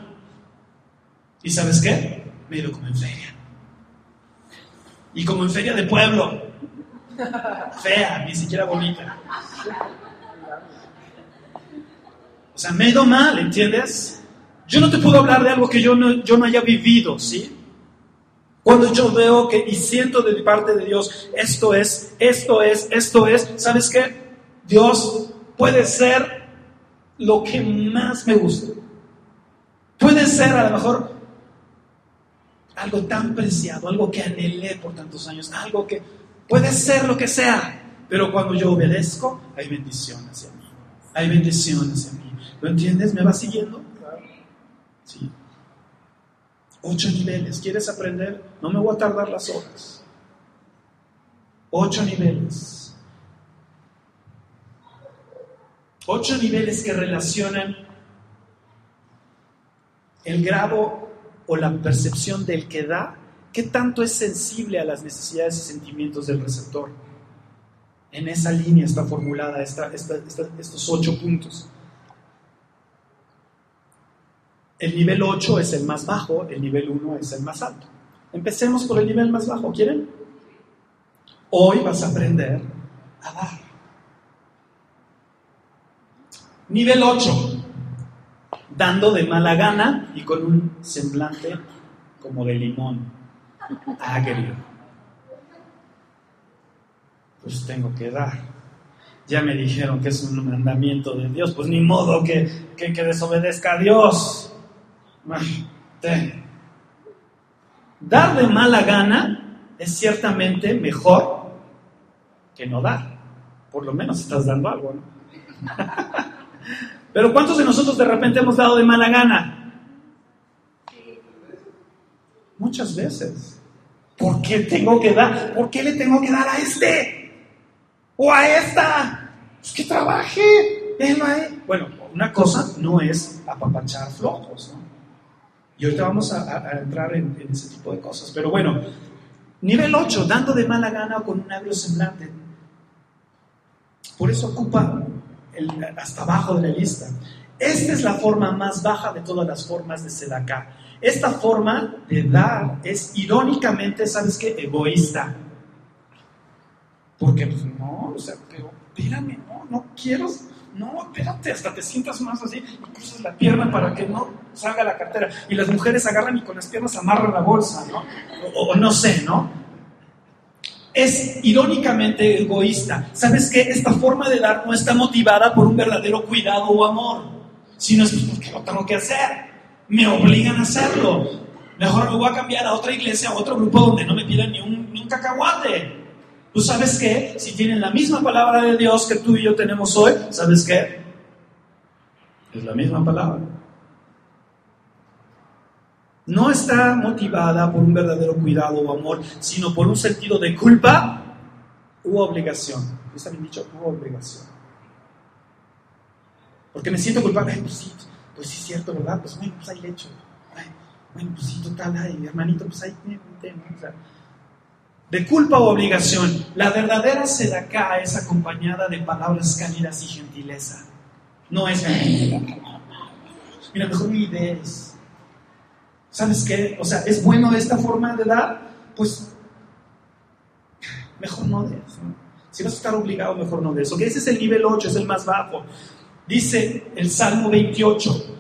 ¿Y sabes qué? Me he ido como en feria. Y como en feria de pueblo. Fea, ni siquiera bonita. O sea, me he ido mal, ¿entiendes? Yo no te puedo hablar de algo que yo no, yo no haya vivido, ¿sí? Cuando yo veo que y siento de parte de Dios, esto es, esto es, esto es, ¿sabes qué? Dios puede ser lo que más me gusta. Puede ser a lo mejor algo tan preciado, algo que anhelé por tantos años, algo que puede ser lo que sea, pero cuando yo obedezco, hay bendición hacia mí. Hay bendición hacia mí. ¿Lo entiendes? ¿Me va siguiendo? Sí. Ocho niveles. ¿Quieres aprender? No me voy a tardar las horas. Ocho niveles. Ocho niveles que relacionan el grado o la percepción del que da, qué tanto es sensible a las necesidades y sentimientos del receptor. En esa línea está formulada estos ocho puntos. El nivel 8 es el más bajo, el nivel 1 es el más alto. Empecemos por el nivel más bajo, ¿quieren? Hoy vas a aprender a dar. Nivel 8. dando de mala gana y con un semblante como de limón, agrio. Pues tengo que dar. Ya me dijeron que es un mandamiento de Dios, pues ni modo que, que, desobedezca a Dios. Dar de mala gana es ciertamente mejor que no dar. Por lo menos estás dando algo, ¿no? (laughs) Pero ¿cuántos de nosotros de repente hemos dado de mala gana? Muchas veces. ¿Por qué tengo que dar? ¿Por qué le tengo que dar a este? ¿O a esta? Pues que trabaje. Bueno, una cosa no es apapachar flojos, ¿no? Y ahorita vamos a, entrar en, ese tipo de cosas. Pero bueno, nivel 8, dando de mala gana o con un agrio semblante. Por eso ocupa hasta abajo de la lista. Esta es la forma más baja de todas las formas de Sedaká. Esta forma de dar es irónicamente, ¿sabes qué? Egoísta. Porque, pues, no, o sea, pero espérame, no, no quiero, no, espérate, hasta te sientas más así y cruzas la pierna para que no salga la cartera. Y las mujeres agarran y con las piernas amarran la bolsa, ¿no? o no sé, ¿no? es irónicamente egoísta. ¿Sabes qué? Esta forma de dar no está motivada por un verdadero cuidado o amor, sino es pues, porque lo tengo que hacer. Me obligan a hacerlo. Mejor me voy a cambiar a otra iglesia, a otro grupo donde no me pidan ni un, ni un cacahuate. ¿Tú sabes qué? Si tienen la misma palabra de Dios que tú y yo tenemos hoy, ¿sabes qué? Es la misma palabra no está motivada por un verdadero cuidado o amor, sino por un sentido de culpa u obligación. ¿Está bien dicho? U obligación. Porque me siento culpable. pues sí, pues sí es cierto, ¿verdad? Pues bueno, pues ahí le echo. pues sí, total, ay, hermanito, pues ahí tiene un tema. De culpa o obligación. La verdadera sedaká es acompañada de palabras cálidas y gentileza. No es, mira, mejor mi idea es ¿sabes qué? O sea, ¿es bueno esta forma de dar? Pues mejor no des. Si vas a estar obligado, mejor no des. Ok, ese es el nivel 8, es el más bajo. Dice el Salmo 28,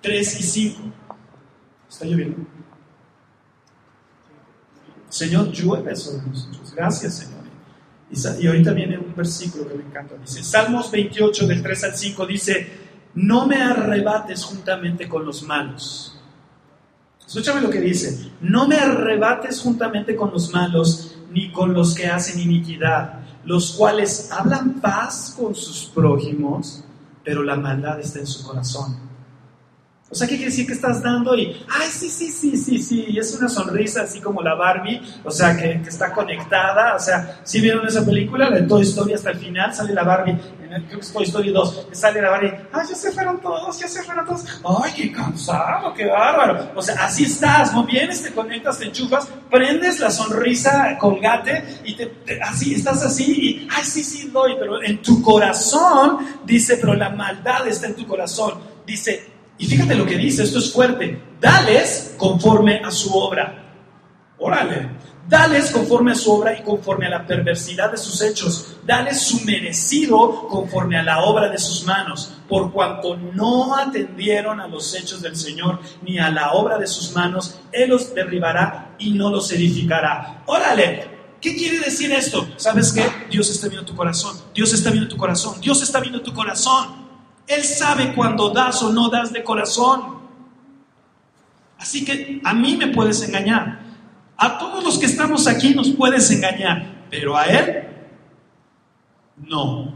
3 y 5. Está lloviendo. Señor, llueve sobre nosotros. Gracias, Señor. Y ahorita viene un versículo que me encanta. Dice, Salmos 28, del 3 al 5, dice, no me arrebates juntamente con los malos Escúchame lo que dice. No me arrebates juntamente con los malos, ni con los que hacen iniquidad, los cuales hablan paz con sus prójimos, pero la maldad está en su corazón. O sea, ¿qué quiere decir que estás dando? Y, ay, sí, sí, sí, sí, sí, y es una sonrisa así como la Barbie, o sea, que, está conectada, o sea, si vieron esa película, la de Toy Story hasta el final, sale la Barbie, creo que es Toy Story 2, sale la Barbie, ay, ya se fueron todos, ya se fueron todos, ay, qué cansado, qué bárbaro, o sea, así estás, no vienes, te conectas, te enchufas, prendes la sonrisa colgate y te, así, estás así y, ay, sí, sí, doy, pero en tu corazón, dice, pero la maldad está en tu corazón, dice, y fíjate lo que dice, esto es fuerte. Dales conforme a su obra. Órale. Dales conforme a su obra y conforme a la perversidad de sus hechos. Dales su merecido conforme a la obra de sus manos. Por cuanto no atendieron a los hechos del Señor ni a la obra de sus manos, Él los derribará y no los edificará. Órale. ¿Qué quiere decir esto? ¿Sabes qué? Dios está viendo tu corazón. Dios está viendo tu corazón. Dios está viendo tu corazón. Él sabe cuando das o no das de corazón. Así que a mí me puedes engañar. A todos los que estamos aquí nos puedes engañar, pero a Él no.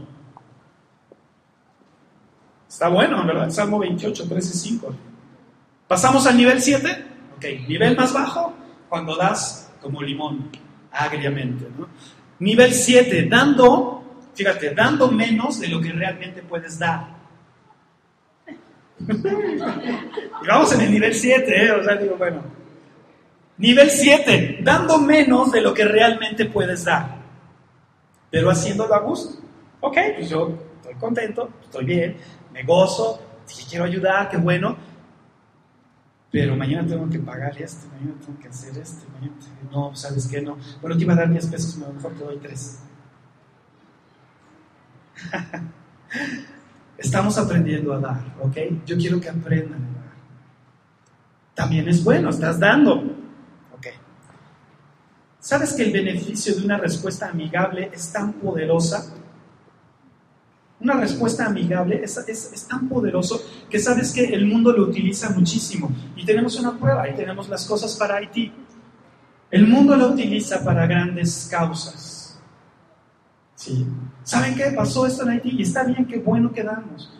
Está bueno, ¿verdad? Salmo 28, 13 y 5. ¿Pasamos al nivel 7? Ok, nivel más bajo, cuando das como limón, agriamente. Nivel 7, dando, fíjate, dando menos de lo que realmente puedes dar. Y vamos en el nivel 7, ¿eh? o sea, digo, bueno. Nivel 7, dando menos de lo que realmente puedes dar, pero haciéndolo a gusto. Ok, pues yo estoy contento, estoy bien, me gozo, si quiero ayudar, qué bueno, pero mañana tengo que pagar esto, mañana tengo que hacer esto, mañana no, ¿sabes qué? No, bueno, te iba a dar 10 pesos, mejor te doy 3. (laughs) Estamos aprendiendo a dar, ¿ok? Yo quiero que aprendan a dar. También es bueno, estás dando. ¿Ok? ¿Sabes que el beneficio de una respuesta amigable es tan poderosa? Una respuesta amigable es, es, tan poderoso que sabes que el mundo lo utiliza muchísimo. Y tenemos una prueba, y tenemos las cosas para Haití. El mundo lo utiliza para grandes causas. ¿Sí? ¿Saben qué? Pasó esto en Haití y está bien, qué bueno que damos.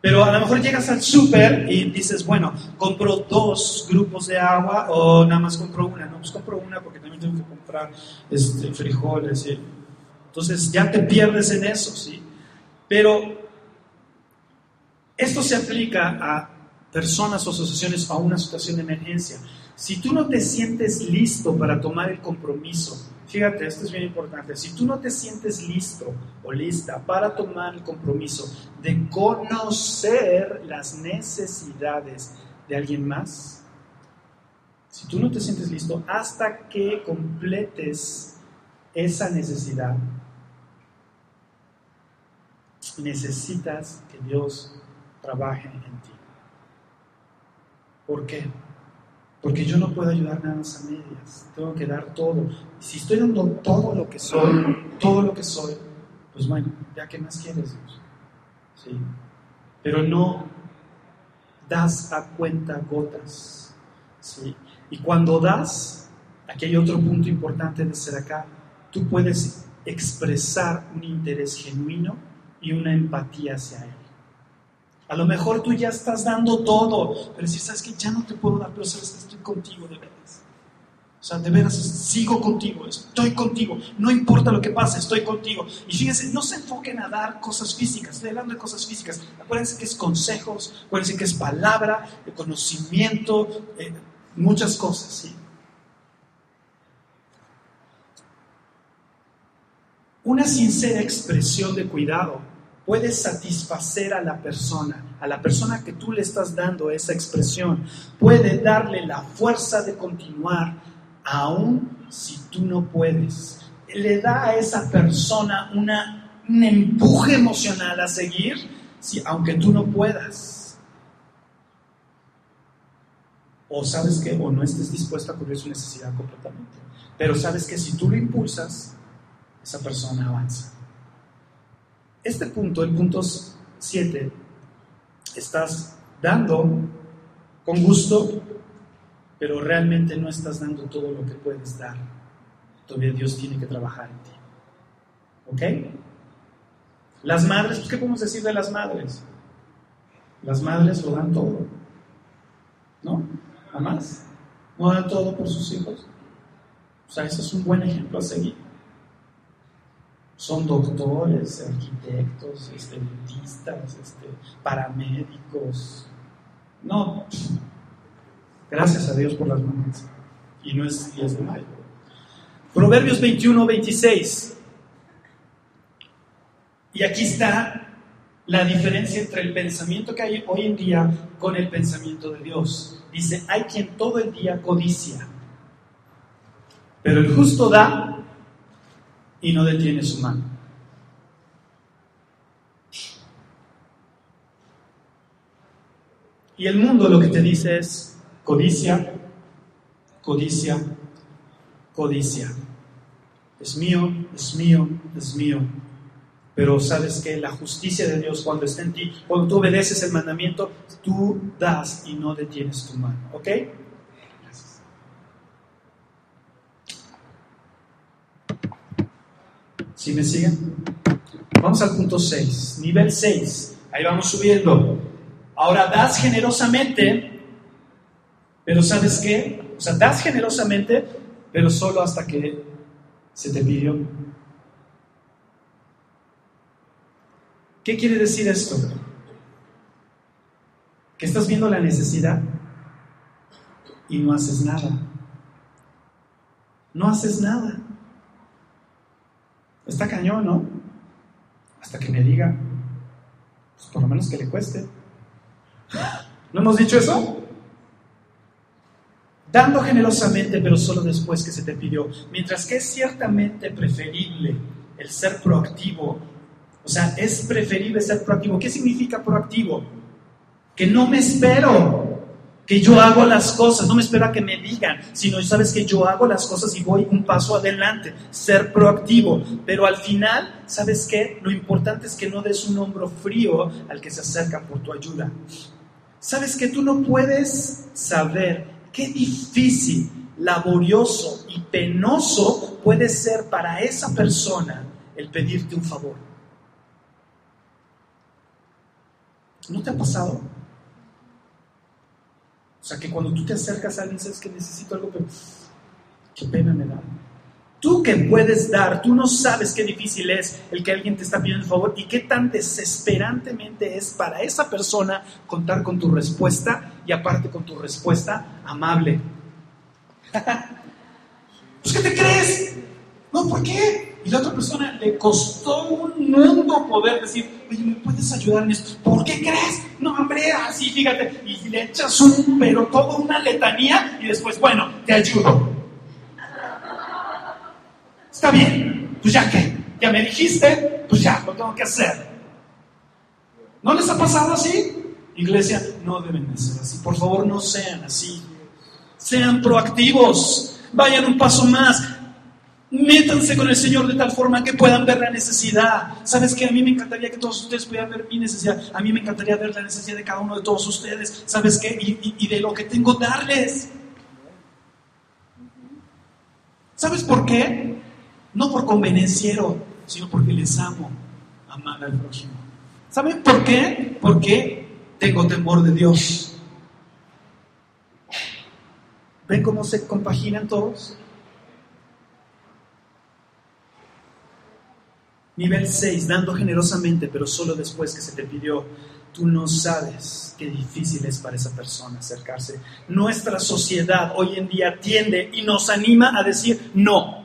Pero a lo mejor llegas al súper y dices, bueno, compro dos grupos de agua o nada más compro una. No, pues compro una porque también tengo que comprar este, frijoles. Entonces ya te pierdes en eso, ¿sí? Pero esto se aplica a personas o asociaciones a una situación de emergencia. Si tú no te sientes listo para tomar el compromiso, fíjate, esto es bien importante, si tú no te sientes listo o lista para tomar el compromiso de conocer las necesidades de alguien más, si tú no te sientes listo hasta que completes esa necesidad, necesitas que Dios trabaje en ti. ¿Por qué? Porque yo no puedo ayudar nada más a medias, tengo que dar todo. Si estoy dando todo lo que soy, todo lo que soy, pues bueno, ya que más quieres Dios. ¿Sí? Pero no das a cuenta gotas. ¿sí? Y cuando das, aquí hay otro punto importante de ser acá, tú puedes expresar un interés genuino y una empatía hacia Él. A lo mejor tú ya estás dando todo, pero si sabes que ya no te puedo dar, pero sabes que estoy contigo de veras. O sea, de veras sigo contigo, estoy contigo, no importa lo que pase, estoy contigo. Y fíjense, no se enfoquen a dar cosas físicas, estoy hablando de cosas físicas. Acuérdense que es consejos, acuérdense que es palabra, conocimiento, eh, muchas cosas, ¿sí? Una sincera expresión de cuidado puedes satisfacer a la persona, a la persona que tú le estás dando esa expresión, puede darle la fuerza de continuar aun si tú no puedes. Le da a esa persona un empuje emocional a seguir, si, aunque tú no puedas. O sabes que, o no estés dispuesto a cubrir su necesidad completamente. Pero sabes que si tú lo impulsas, esa persona avanza. Este punto, el punto 7, estás dando con gusto, pero realmente no estás dando todo lo que puedes dar. Todavía Dios tiene que trabajar en ti. ¿Ok? Las madres, pues, ¿qué podemos decir de las madres? Las madres lo dan todo. ¿No? ¿A más? ¿No dan todo por sus hijos? O sea, ese es un buen ejemplo a seguir son doctores, arquitectos, este, dentistas, este, paramédicos. No, gracias a Dios por las mamás. Y no es 10 de mayo. Proverbios 21, 26. Y aquí está la diferencia entre el pensamiento que hay hoy en día con el pensamiento de Dios. Dice, hay quien todo el día codicia, pero el justo da y no detiene su mano. Y el mundo lo que te dice es codicia, codicia, codicia. Es mío, es mío, es mío. Pero sabes que la justicia de Dios cuando está en ti, cuando tú obedeces el mandamiento, tú das y no detienes tu mano. ¿Ok? ¿Sí me siguen? Vamos al punto 6, nivel 6. Ahí vamos subiendo. Ahora das generosamente, pero ¿sabes qué? O sea, das generosamente, pero solo hasta que se te pidió. ¿Qué quiere decir esto? Que estás viendo la necesidad y no haces nada. No haces nada. Está cañón, ¿no? Hasta que me diga, pues por lo menos que le cueste. ¿No hemos dicho eso? Dando generosamente, pero solo después que se te pidió. Mientras que es ciertamente preferible el ser proactivo O sea, es preferible ser proactivo. ¿Qué significa proactivo? Que no me espero, que yo hago las cosas, no me espero a que me digan, sino sabes que yo hago las cosas y voy un paso adelante, ser proactivo. Pero al final, ¿sabes qué? Lo importante es que no des un hombro frío al que se acerca por tu ayuda. ¿Sabes que tú no puedes saber qué difícil, laborioso y penoso puede ser para esa persona el pedirte un favor? ¿No te ha pasado? O sea, que cuando tú te acercas a alguien, sabes que necesito algo, pero qué pena me da. Tú que puedes dar, tú no sabes qué difícil es el que alguien te está pidiendo el favor y qué tan desesperantemente es para esa persona contar con tu respuesta y aparte con tu respuesta amable. (laughs) pues, ¿qué te crees? No, ¿por qué? Y la otra persona le costó un mundo poder decir, oye, ¿me puedes ayudar en esto? ¿Por qué crees? No, hombre, así, fíjate. Y le echas un, pero toda una letanía y después, bueno, te ayudo. Está bien, pues ya que, ya me dijiste, pues ya, lo tengo que hacer. ¿No les ha pasado así? Iglesia, no deben de ser así. Por favor, no sean así. Sean proactivos. Vayan un paso más. Métanse con el Señor de tal forma que puedan ver la necesidad. ¿Sabes qué? A mí me encantaría que todos ustedes pudieran ver mi necesidad. A mí me encantaría ver la necesidad de cada uno de todos ustedes. ¿Sabes qué? Y, de lo que tengo darles. ¿Sabes por qué? No por convenenciero, sino porque les amo amar al prójimo. ¿Saben por qué? Porque tengo temor de Dios. ¿Ven cómo se compaginan todos? Nivel 6, dando generosamente, pero solo después que se te pidió. Tú no sabes qué difícil es para esa persona acercarse. Nuestra sociedad hoy en día tiende y nos anima a decir no.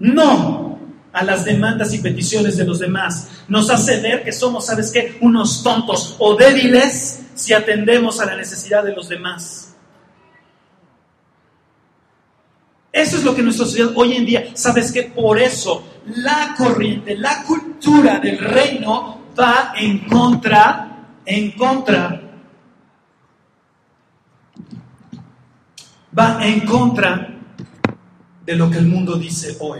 No a las demandas y peticiones de los demás. Nos hace ver que somos, ¿sabes qué? Unos tontos o débiles si atendemos a la necesidad de los demás. Eso es lo que nuestra sociedad hoy en día, ¿sabes qué? Por eso la corriente, la cultura del reino va en contra, en contra, va en contra de lo que el mundo dice hoy.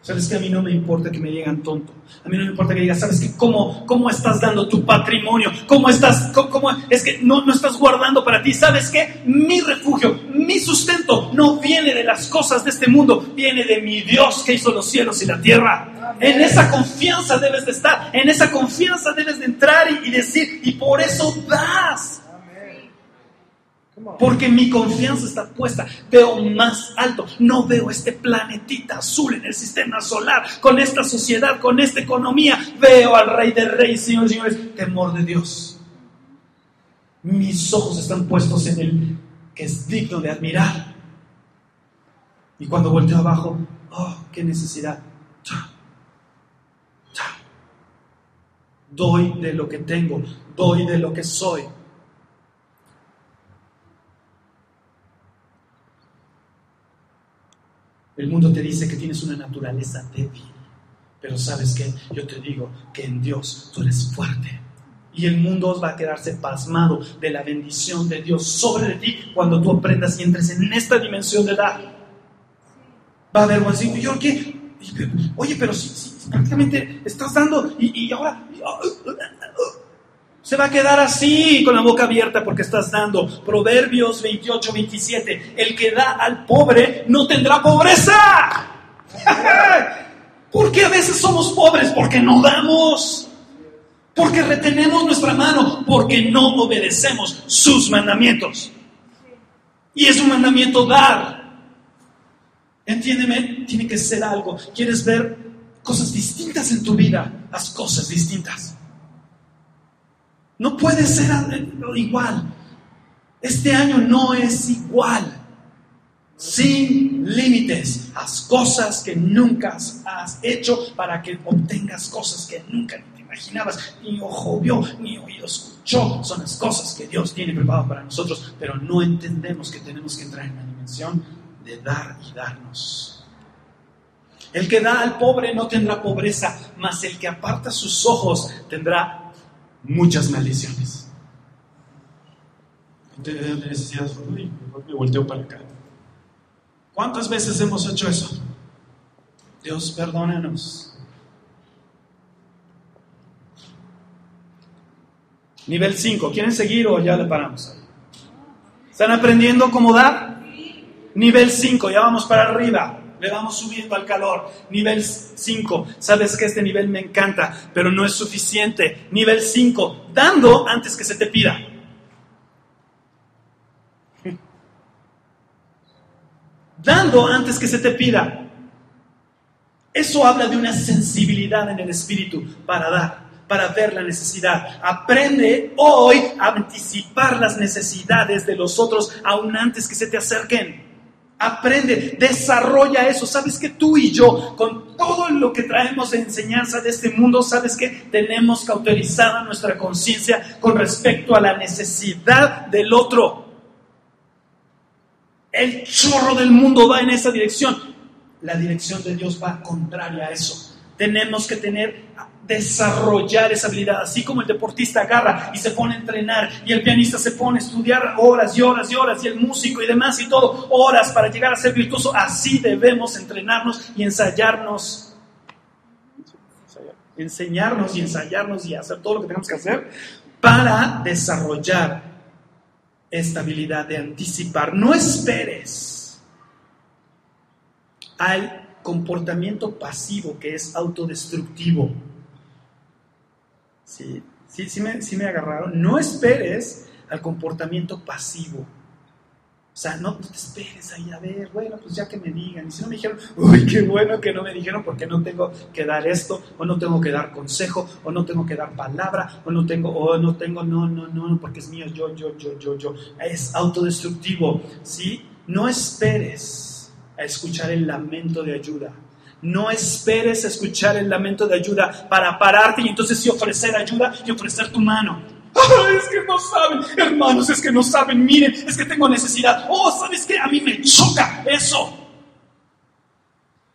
¿Sabes que a mí no me importa que me digan tonto? A mí no me importa que digas, ¿sabes qué? ¿Cómo, cómo estás dando tu patrimonio? ¿Cómo estás? Cómo, es que no, no estás guardando para ti? ¿Sabes qué? Mi refugio, mi sustento no viene de las cosas de este mundo, viene de mi Dios que hizo los cielos y la tierra. En esa confianza debes de estar, en esa confianza debes de entrar y decir, y por eso das. Porque mi confianza está puesta. Veo más alto. No veo este planetita azul en el sistema solar, con esta sociedad, con esta economía. Veo al Rey de Reyes, señores y señores. Temor de Dios. Mis ojos están puestos en el que es digno de admirar. Y cuando volteo abajo, oh, qué necesidad. Doy de lo que tengo, doy de lo que soy. El mundo te dice que tienes una naturaleza débil, pero sabes que yo te digo que en Dios tú eres fuerte. Y el mundo va a quedarse pasmado de la bendición de Dios sobre ti cuando tú aprendas y entres en esta dimensión de edad. Va a haber un así, ¿yo qué? Oye, pero si, prácticamente estás dando y, y ahora se va a quedar así con la boca abierta porque estás dando. Proverbios 28, 27. El que da al pobre no tendrá pobreza. (laughs) ¿Por qué a veces somos pobres? Porque no damos. Porque retenemos nuestra mano. Porque no obedecemos sus mandamientos. Y es un mandamiento dar. Entiéndeme, tiene que ser algo. ¿Quieres ver cosas distintas en tu vida? Haz cosas distintas. No puede ser igual. Este año no es igual. Sin límites. Haz cosas que nunca has hecho para que obtengas cosas que nunca te imaginabas. Ni ojo vio, ni oído escuchó. Son las cosas que Dios tiene preparado para nosotros, pero no entendemos que tenemos que entrar en la dimensión de dar y darnos. El que da al pobre no tendrá pobreza, mas el que aparta sus ojos tendrá muchas maldiciones. me volteo para acá. ¿Cuántas veces hemos hecho eso? Dios, perdónanos. Nivel 5. ¿Quieren seguir o ya le paramos? ¿Están aprendiendo cómo dar? Nivel 5. Ya vamos para arriba. Le vamos subiendo al calor. Nivel 5. Sabes que este nivel me encanta, pero no es suficiente. Nivel 5. Dando antes que se te pida. (laughs) Dando antes que se te pida. Eso habla de una sensibilidad en el espíritu para dar para ver la necesidad. Aprende hoy a anticipar las necesidades de los otros aún antes que se te acerquen. Aprende, desarrolla eso. Sabes que tú y yo, con todo lo que traemos de enseñanza de este mundo, sabes que tenemos cauterizada nuestra conciencia con respecto a la necesidad del otro. El chorro del mundo va en esa dirección. La dirección de Dios va contraria a eso. Tenemos que tener desarrollar esa habilidad, así como el deportista agarra y se pone a entrenar y el pianista se pone a estudiar horas y horas y horas y el músico y demás y todo, horas para llegar a ser virtuoso, así debemos entrenarnos y ensayarnos, enseñarnos y ensayarnos y hacer todo lo que tenemos que hacer para desarrollar esta habilidad de anticipar. No esperes al comportamiento pasivo que es autodestructivo. Sí, sí, sí me, sí me agarraron. No esperes al comportamiento pasivo. O sea, no, te esperes ahí a ver, bueno, pues ya que me digan. Y si no me dijeron, uy, qué bueno que no me dijeron porque no tengo que dar esto, o no tengo que dar consejo, o no tengo que dar palabra, o no tengo, o no tengo, no, no, no, porque es mío, yo, yo, yo, yo, yo. Es autodestructivo, ¿sí? No esperes a escuchar el lamento de ayuda. No esperes escuchar el lamento de ayuda para pararte y entonces sí ofrecer ayuda y ofrecer tu mano. es que no saben, hermanos, es que no saben, miren, es que tengo necesidad. Oh, ¿sabes qué? A mí me choca eso.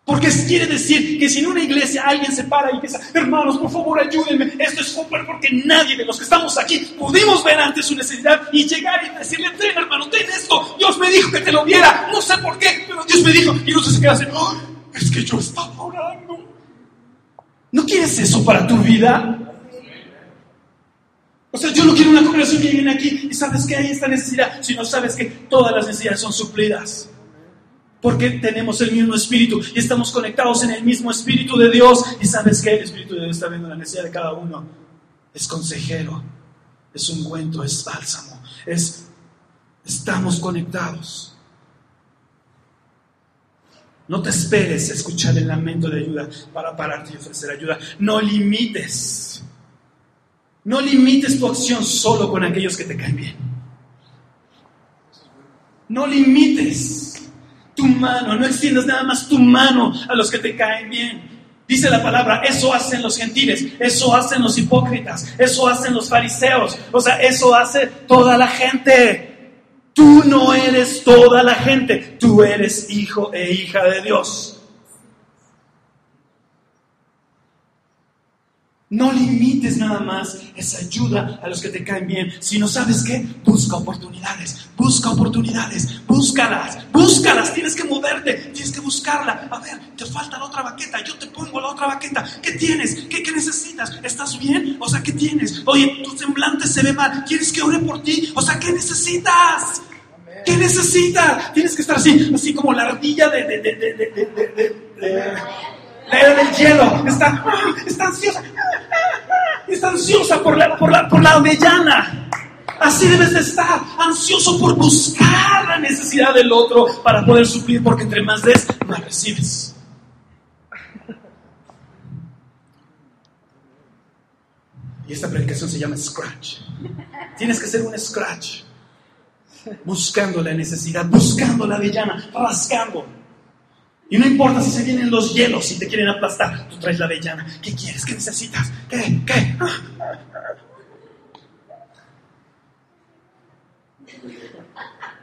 Porque quiere decir que si en una iglesia alguien se para y dice, hermanos, por favor ayúdenme, esto es súper porque nadie de los que estamos aquí pudimos ver antes su necesidad y llegar y decirle, ten hermano, ten esto, Dios me dijo que te lo diera, no sé por qué, pero Dios me dijo, y entonces se queda así, es que yo estaba orando. ¿No quieres eso para tu vida? O sea, yo no quiero una congregación que viene aquí y sabes que hay esta necesidad, sino sabes que todas las necesidades son suplidas. Porque tenemos el mismo espíritu y estamos conectados en el mismo espíritu de Dios. Y sabes que el espíritu de Dios está viendo la necesidad de cada uno. Es consejero, es un cuento, es bálsamo, es estamos conectados. No te esperes a escuchar el lamento de ayuda para pararte y ofrecer ayuda. No limites. No limites tu acción solo con aquellos que te caen bien. No limites tu mano, no extiendas nada más tu mano a los que te caen bien. Dice la palabra, eso hacen los gentiles, eso hacen los hipócritas, eso hacen los fariseos, o sea, eso hace toda la gente. Tú no eres toda la gente, tú eres hijo e hija de Dios. No limites nada más esa ayuda a los que te caen bien, sino sabes qué, busca oportunidades, busca oportunidades, búscalas, búscalas, tienes que moverte, tienes que buscarla. A ver, te falta la otra baqueta, yo te pongo la otra baqueta. ¿Qué tienes? ¿Qué, necesitas? ¿Estás bien? O sea, ¿qué tienes? Oye, tu semblante se ve mal, ¿quieres que ore por ti? O sea, ¿qué necesitas? ¿Qué necesita? Tienes que estar así, así como la ardilla de, de, de, de la era del hielo. Está, está ansiosa. Está ansiosa por la, por la, por la avellana. Así debes de estar, ansioso por buscar la necesidad del otro para poder suplir, porque entre más des, más recibes. Y esta predicación se llama Scratch. Tienes que ser un Scratch buscando la necesidad, buscando la avellana, rascando. Y no importa si se vienen los hielos, si te quieren aplastar, tú traes la avellana. ¿Qué quieres? ¿Qué necesitas? ¿Qué? ¿Qué?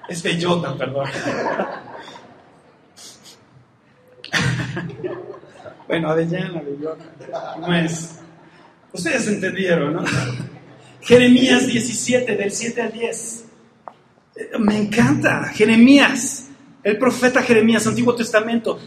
Es bellota, perdón. Bueno, Avellana, Bellota, no es. Ustedes entendieron, ¿no? Jeremías 17, del 7 al 10. Me encanta, Jeremías, el profeta Jeremías, Antiguo Testamento.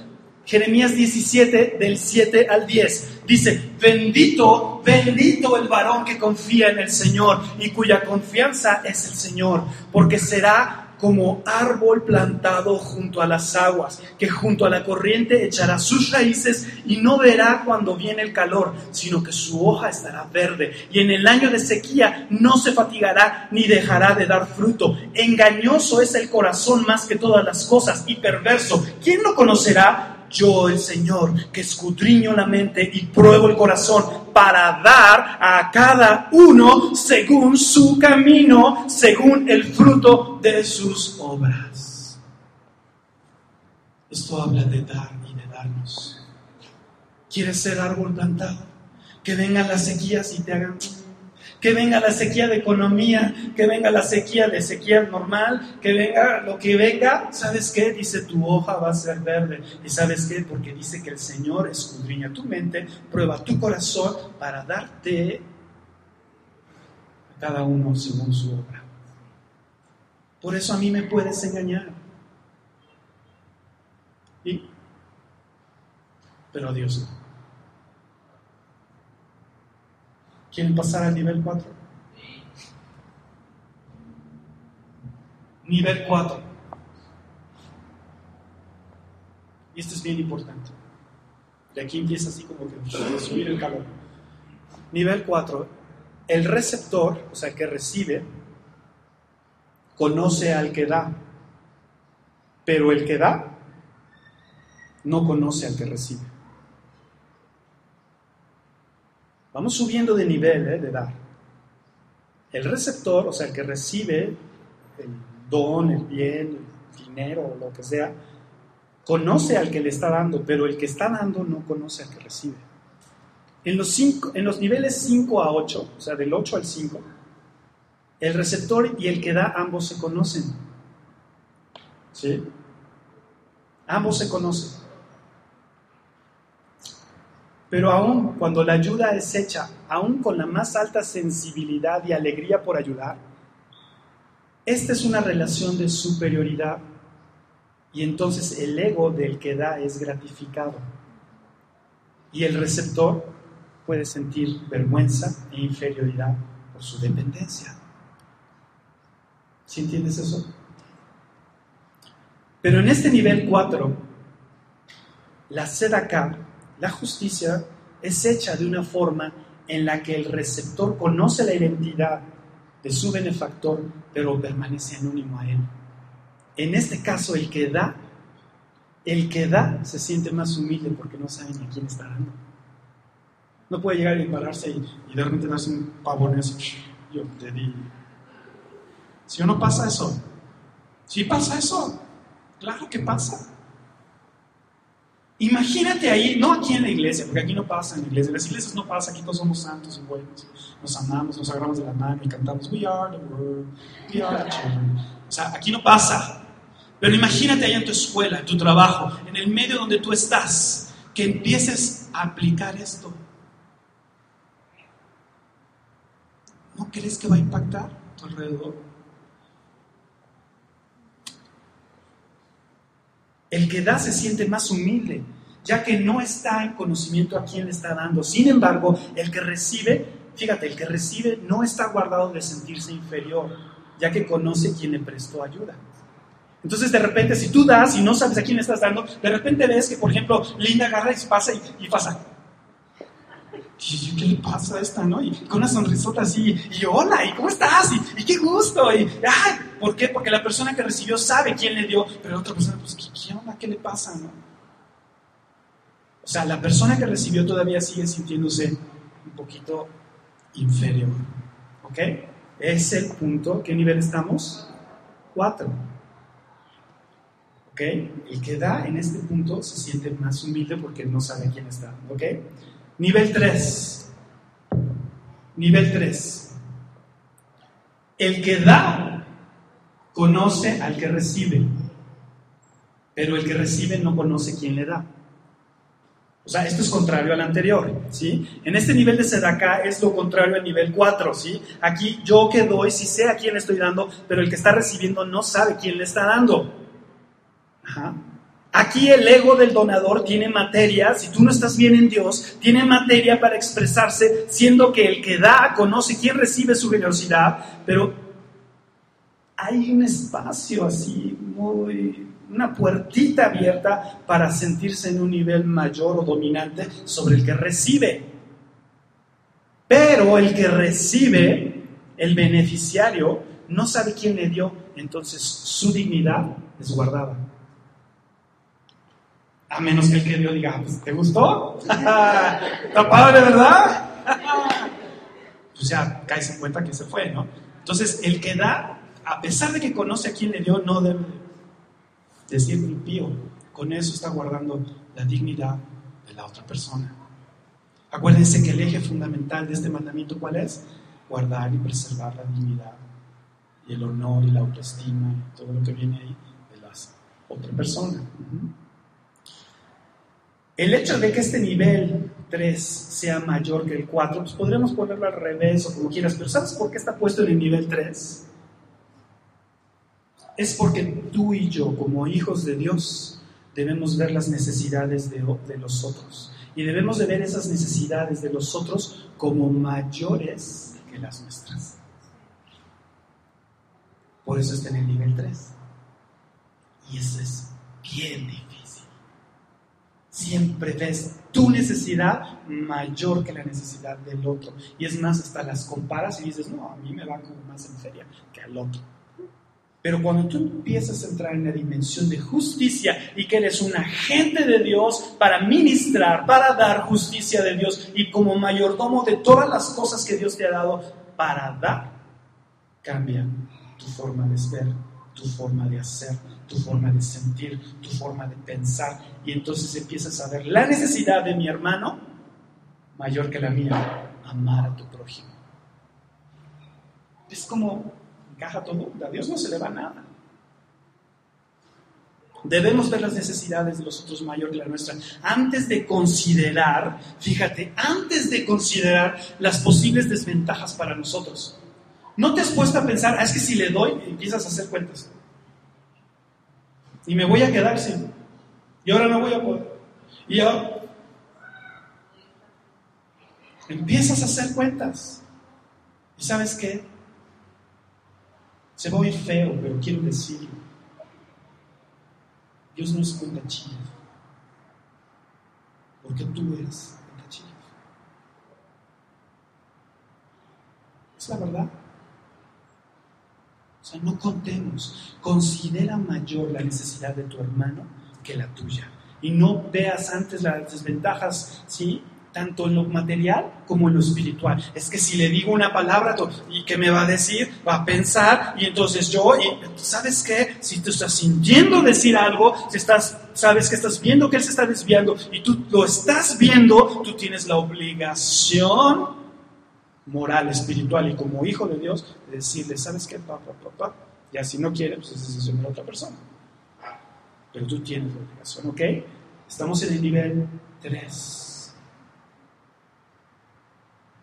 Jeremías 17, del 7 al 10. Dice, bendito, bendito el varón que confía en el Señor y cuya confianza es el Señor, porque será como árbol plantado junto a las aguas, que junto a la corriente echará sus raíces y no verá cuando viene el calor, sino que su hoja estará verde. Y en el año de sequía no se fatigará ni dejará de dar fruto. Engañoso es el corazón más que todas las cosas y perverso. ¿Quién lo conocerá? Yo el Señor, que escudriño la mente y pruebo el corazón para dar a cada uno según su camino, según el fruto de sus obras. Esto habla de dar y de darnos. ¿Quieres ser árbol plantado? Que vengan las sequías y te hagan que venga la sequía de economía, que venga la sequía de sequía normal, que venga lo que venga, ¿sabes qué? Dice tu hoja va a ser verde. ¿Y sabes qué? Porque dice que el Señor escudriña tu mente, prueba tu corazón para darte a cada uno según su obra. Por eso a mí me puedes engañar. ¿Y? Pero a Dios no. ¿Quieren pasar al nivel 4? Nivel 4. Y esto es bien importante. De aquí empieza así como que subir el calor. Nivel 4. El receptor, o sea, que recibe, conoce al que da. Pero el que da no conoce al que recibe. Vamos subiendo de nivel ¿eh? de dar. El receptor, o sea, el que recibe el don, el bien, el dinero lo que sea, conoce al que le está dando, pero el que está dando no conoce al que recibe. En los, cinco, en los niveles 5 a 8, o sea, del 8 al 5, el receptor y el que da ambos se conocen. ¿Sí? Ambos se conocen. Pero aún cuando la ayuda es hecha, aún con la más alta sensibilidad y alegría por ayudar, esta es una relación de superioridad y entonces el ego del que da es gratificado y el receptor puede sentir vergüenza e inferioridad por su dependencia. ¿Sí entiendes eso? Pero en este nivel 4, la acá la justicia es hecha de una forma en la que el receptor conoce la identidad de su benefactor, pero permanece anónimo a él. En este caso, el que da, el que da se siente más humilde porque no sabe ni a quién está dando. No puede llegar y pararse y, de repente darse un pavones. Yo te di. Si no pasa eso? Si pasa eso? Claro que pasa. Imagínate ahí, no aquí en la iglesia, porque aquí no pasa en la iglesia, en las iglesias no pasa, aquí todos somos santos y buenos, nos amamos, nos agarramos de la mano y cantamos, We are the world, we are the children. O sea, aquí no pasa. Pero imagínate ahí en tu escuela, en tu trabajo, en el medio donde tú estás, que empieces a aplicar esto. ¿No crees que va a impactar tu alrededor? El que da se siente más humilde, ya que no está en conocimiento a quién le está dando. Sin embargo, el que recibe, fíjate, el que recibe no está guardado de sentirse inferior, ya que conoce quién le prestó ayuda. Entonces, de repente, si tú das y no sabes a quién le estás dando, de repente ves que, por ejemplo, Linda agarra y pasa y, pasa. ¿Qué le pasa a esta, no? Y con una sonrisota así, y hola, ¿y cómo estás? Y, qué gusto, y ay, ¿por qué? Porque la persona que recibió sabe quién le dio, pero la otra persona, pues, ¿qué, onda? ¿Qué le pasa, no? O sea, la persona que recibió todavía sigue sintiéndose un poquito inferior, ¿ok? Es el punto, ¿qué nivel estamos? Cuatro. ¿Ok? El que da en este punto se siente más humilde porque no sabe quién está, ¿ok? Nivel 3. Nivel 3. El que da conoce al que recibe, pero el que recibe no conoce quién le da. O sea, esto es contrario al anterior, ¿sí? En este nivel de sedacá es lo contrario al nivel 4, ¿sí? Aquí yo que doy, sí sé a quién le estoy dando, pero el que está recibiendo no sabe quién le está dando. Aquí el ego del donador tiene materia, si tú no estás bien en Dios, tiene materia para expresarse, siendo que el que da conoce quién recibe su generosidad, pero hay un espacio así muy una puertita abierta para sentirse en un nivel mayor o dominante sobre el que recibe. Pero el que recibe, el beneficiario, no sabe quién le dio, entonces su dignidad es guardada. A menos que el que dio diga, ah, pues, ¿te gustó? (laughs) Está padre, ¿verdad? pues ya caes en cuenta que se fue, ¿no? Entonces, el que da, a pesar de que conoce a quién le dio, no debe decir impío, con eso está guardando la dignidad de la otra persona. Acuérdense que el eje fundamental de este mandamiento, ¿cuál es? Guardar y preservar la dignidad y el honor y la autoestima y todo lo que viene ahí de la otra persona. El hecho de que este nivel 3 sea mayor que el 4, pues podríamos ponerlo al revés o como quieras, pero ¿sabes por qué está puesto en el nivel 3? es porque tú y yo, como hijos de Dios, debemos ver las necesidades de, los otros. Y debemos de ver esas necesidades de los otros como mayores que las nuestras. Por eso está en el nivel 3. Y eso es bien. Siempre ves tu necesidad mayor que la necesidad del otro. Y es más, hasta las comparas y dices, no, a mí me va como más en feria que al otro. Pero cuando tú empiezas a entrar en la dimensión de justicia y que eres un agente de Dios para ministrar, para dar justicia de Dios y como mayordomo de todas las cosas que Dios te ha dado para dar, cambia tu forma de ser, tu forma de hacer, tu forma de sentir, tu forma de pensar. Y entonces empiezas a ver la necesidad de mi hermano mayor que la mía, amar a tu prójimo. Es como encaja todo. A Dios no se le va nada. Debemos ver las necesidades de los otros mayor que la nuestra antes de considerar, fíjate, antes de considerar las posibles desventajas para nosotros. ¿No te has puesto a pensar, ah, es que si le doy, empiezas a hacer cuentas? Y me voy a quedar sin. Y ahora no voy a poder. Y ahora. Empiezas a hacer cuentas. ¿Y sabes qué? Se va a oír feo, pero quiero decirlo. Dios no es cuentachillo. Porque tú eres cuentachillo. Es la verdad. Sea, no contemos. Considera mayor la necesidad de tu hermano que la tuya. Y no veas antes las desventajas, ¿sí? tanto en lo material como en lo espiritual. Es que si le digo una palabra, ¿y qué me va a decir? Va a pensar, y entonces yo, ¿sabes qué? Si tú estás sintiendo decir algo, si estás, sabes que estás viendo que él se está desviando, y tú lo estás viendo, tú tienes la obligación moral, espiritual, y como hijo de Dios, de decirle, ¿sabes qué? Papá, papá, y así no quiere, pues es decisión de la otra persona. Pero tú tienes la obligación, ¿ok? Estamos en el nivel 3.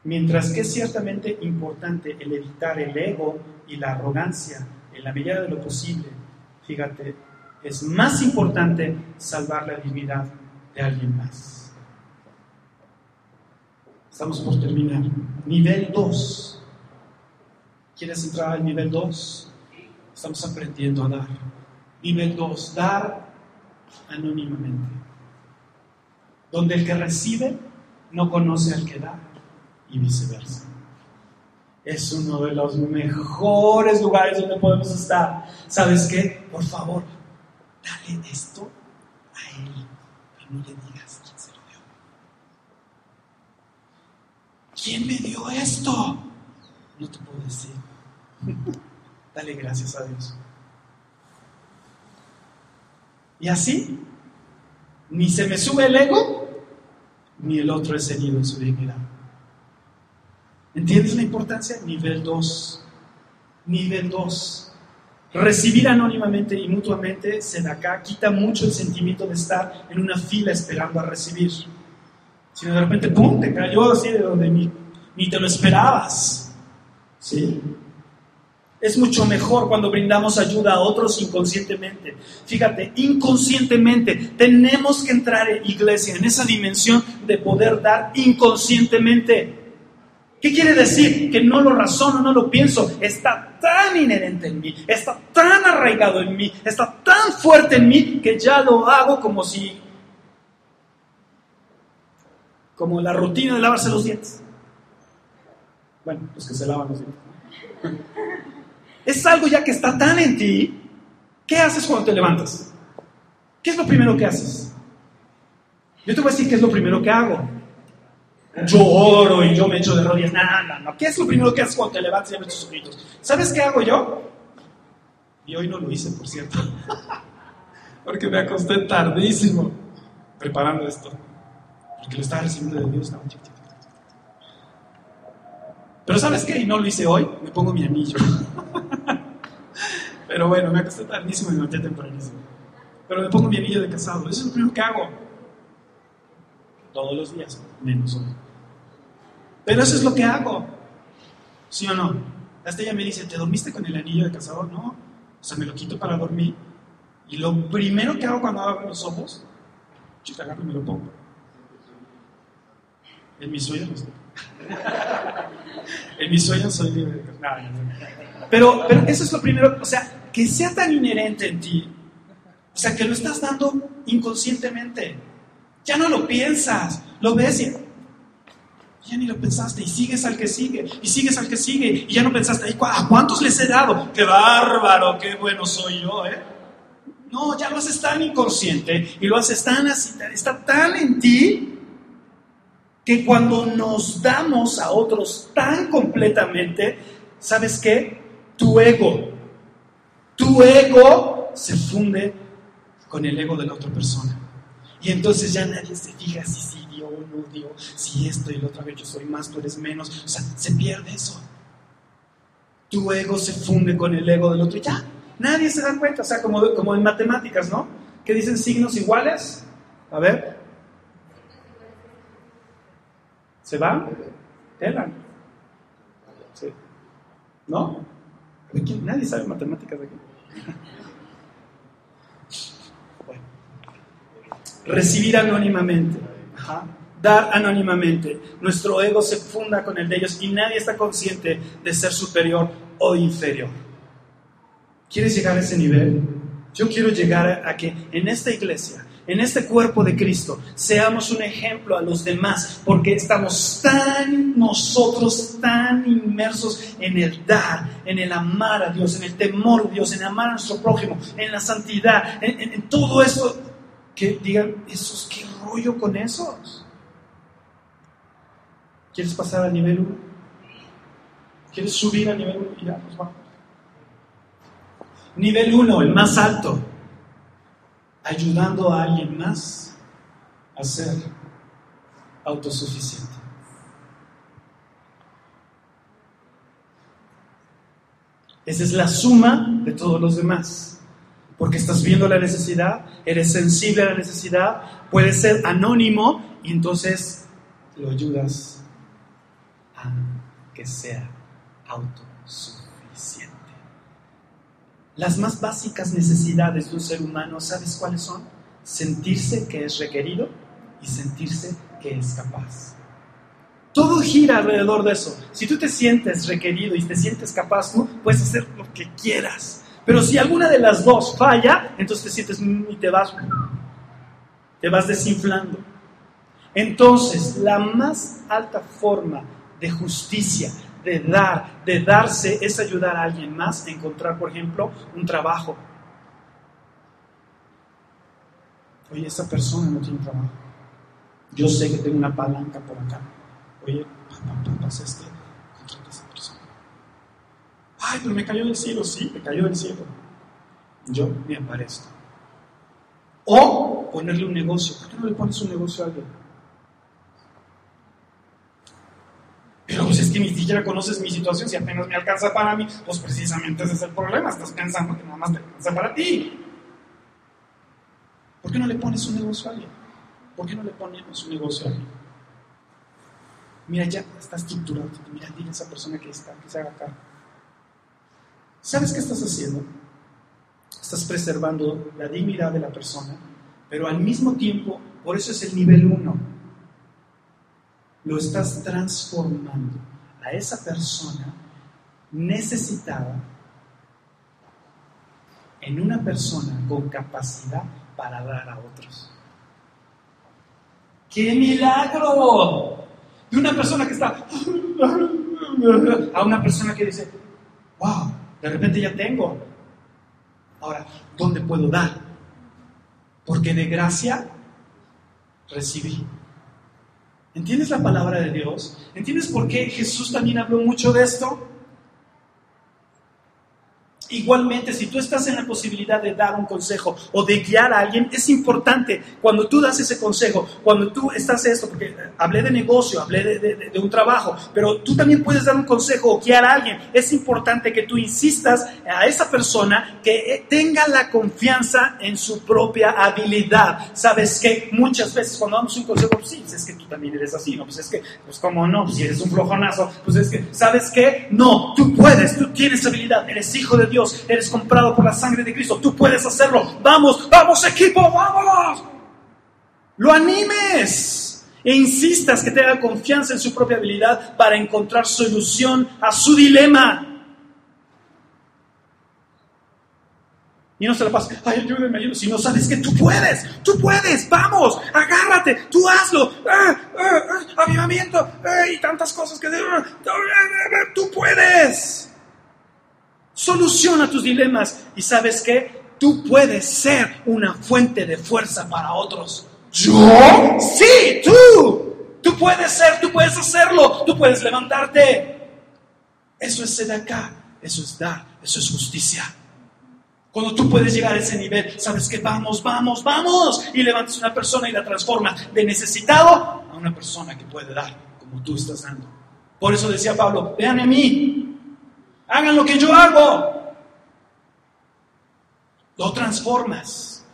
Mientras que es ciertamente importante el evitar el ego y la arrogancia en la medida de lo posible, fíjate, es más importante salvar la dignidad de alguien más. Estamos por terminar. Nivel 2. ¿Quieres entrar al nivel 2? Estamos aprendiendo a dar. Nivel 2, dar anónimamente. Donde el que recibe no conoce al que da y viceversa. Es uno de los mejores lugares donde podemos estar. ¿Sabes qué? Por favor, dale esto a él, pero no le digas quién se lo dio. ¿Quién me dio esto? No te puedo decir. (laughs) dale gracias a Dios. Y así, ni se me sube el ego, ni el otro es herido en su dignidad. ¿Entiendes la importancia? Nivel 2. Nivel 2. Recibir anónimamente y mutuamente, acá, quita mucho el sentimiento de estar en una fila esperando a recibir. Sino de repente, ¡pum!, te cayó así de donde ni, ni te lo esperabas. ¿Sí? Es mucho mejor cuando brindamos ayuda a otros inconscientemente. Fíjate, inconscientemente tenemos que entrar en iglesia, en esa dimensión de poder dar inconscientemente. ¿Qué quiere decir? Que no lo razono, no lo pienso. Está tan inherente en mí, está tan arraigado en mí, está tan fuerte en mí que ya lo hago como si... como la rutina de lavarse los dientes. Bueno, los que se lavan los dientes. (laughs) Es algo ya que está tan en ti. ¿Qué haces cuando te levantas? ¿Qué es lo primero que haces? Yo te voy a decir qué es lo primero que hago. Yo oro y yo me echo de rodillas. Nada, no. ¿Qué es lo primero que haces cuando te levantas y abres tus ojitos? ¿Sabes qué hago yo? Y hoy no lo hice, por cierto. (laughs) Porque me acosté tardísimo preparando esto. Porque lo estaba recibiendo de Dios. Pero ¿sabes qué? Y no lo hice hoy. Me pongo mi anillo. (laughs) Pero bueno, me acosté tardísimo y me levanté tempranísimo. Pero me pongo mi anillo de casado. Eso es lo primero que hago. Todos los días, menos hoy. Pero eso es lo que hago. ¿Sí o no? Hasta ella me dice, ¿te dormiste con el anillo de casado? No. O sea, me lo quito para dormir. Y lo primero que hago cuando abro los ojos, yo te agarro y me lo pongo. En mis sueños En mis sueños soy libre de pero, pero eso es lo primero. O sea, que sea tan inherente en ti, o sea, que lo estás dando inconscientemente. Ya no lo piensas, lo ves y ya ni lo pensaste y sigues al que sigue y sigues al que sigue y ya no pensaste, ¿a cuántos les he dado? ¡Qué bárbaro, qué bueno soy yo! ¿eh? No, ya lo haces tan inconsciente y lo haces tan así, está tan en ti que cuando nos damos a otros tan completamente, ¿sabes qué? Tu ego, tu ego se funde con el ego de la otra persona. Y entonces ya nadie se fija si sí dio o no dio, si esto y lo otro, yo soy más, tú eres menos. O sea, se pierde eso. Tu ego se funde con el ego del otro ya, nadie se da cuenta. O sea, como, como en matemáticas, ¿no? Que dicen signos iguales. A ver. ¿Se van? Telan. Sí. ¿No? Nadie sabe matemáticas aquí. Recibir anónimamente. Dar anónimamente. Nuestro ego se funda con el de ellos y nadie está consciente de ser superior o inferior. ¿Quieres llegar a ese nivel? Yo quiero llegar a que en esta iglesia en este cuerpo de Cristo, seamos un ejemplo a los demás, porque estamos tan nosotros, tan inmersos en el dar, en el amar a Dios, en el temor de Dios, en amar a nuestro prójimo, en la santidad, en, todo eso, que digan, ¿esos qué rollo con esos? ¿Quieres pasar al nivel 1? ¿Quieres subir al nivel 1? Ya, pues vamos. Nivel 1, el más alto ayudando a alguien más a ser autosuficiente. Esa es la suma de todos los demás. Porque estás viendo la necesidad, eres sensible a la necesidad, puedes ser anónimo y entonces lo ayudas a que sea autosuficiente. Las más básicas necesidades de un ser humano, ¿sabes cuáles son? Sentirse que es requerido y sentirse que es capaz. Todo gira alrededor de eso. Si tú te sientes requerido y te sientes capaz, tú puedes hacer lo que quieras. Pero si alguna de las dos falla, entonces te sientes y te vas, te vas desinflando. Entonces, la más alta forma de justicia, de dar, de darse, es ayudar a alguien más a encontrar, por ejemplo, un trabajo. Oye, esa persona no tiene trabajo. Yo sé que tengo una palanca por acá. Oye, pasa este, contrata a esa persona. Ay, pero me cayó del cielo, sí, me cayó del cielo. Yo me aparezco. O ponerle un negocio. ¿Por qué no le pones un negocio a alguien? Pero pues es que ni siquiera conoces mi situación, si apenas me alcanza para mí, pues precisamente ese es el problema, estás pensando que nada más te alcanza para ti. ¿Por qué no le pones un negocio a alguien? ¿Por qué no le ponemos un negocio a alguien? Mira, ya está estructurado. Mira, dile a esa persona que está, que se haga cargo. ¿Sabes qué estás haciendo? Estás preservando la dignidad de la persona, pero al mismo tiempo, por eso es el nivel uno, lo estás transformando a esa persona necesitada en una persona con capacidad para dar a otros. ¡Qué milagro! De una persona que está a una persona que dice, wow, de repente ya tengo. Ahora, ¿dónde puedo dar? Porque de gracia recibí. ¿Entiendes la palabra de Dios? ¿Entiendes por qué Jesús también habló mucho de esto? Igualmente, si tú estás en la posibilidad de dar un consejo o de guiar a alguien, es importante cuando tú das ese consejo, cuando tú estás esto, porque hablé de negocio, hablé de, un trabajo, pero tú también puedes dar un consejo o guiar a alguien. Es importante que tú insistas a esa persona que tenga la confianza en su propia habilidad. Sabes que muchas veces cuando damos un consejo, pues sí, es que tú también eres así, ¿no? Pues es que, pues cómo no, si eres un flojonazo, pues es que, ¿sabes qué? No, tú puedes, tú tienes habilidad, eres hijo de Dios Eres comprado por la sangre de Cristo, tú puedes hacerlo. Vamos, vamos equipo, vámonos. Lo animes e insistas que tenga confianza en su propia habilidad para encontrar solución a su dilema. Y no se la pasa, ay, ayúdenme, ayúdenme. Si no sabes que tú puedes, tú puedes, vamos, agárrate, tú hazlo. Ah, ah, ah, avivamiento, y tantas cosas que. Tú puedes. Soluciona tus dilemas y sabes qué? Tú puedes ser una fuente de fuerza para otros. ¿Yo? Sí, tú. Tú puedes ser, tú puedes hacerlo, tú puedes levantarte. Eso es ser acá, eso es dar, eso es justicia. Cuando tú puedes llegar a ese nivel, sabes que vamos, vamos, vamos, y levantas a una persona y la transformas de necesitado a una persona que puede dar como tú estás dando. Por eso decía Pablo, vean en mí, Hagan lo que yo hago. Lo transformas.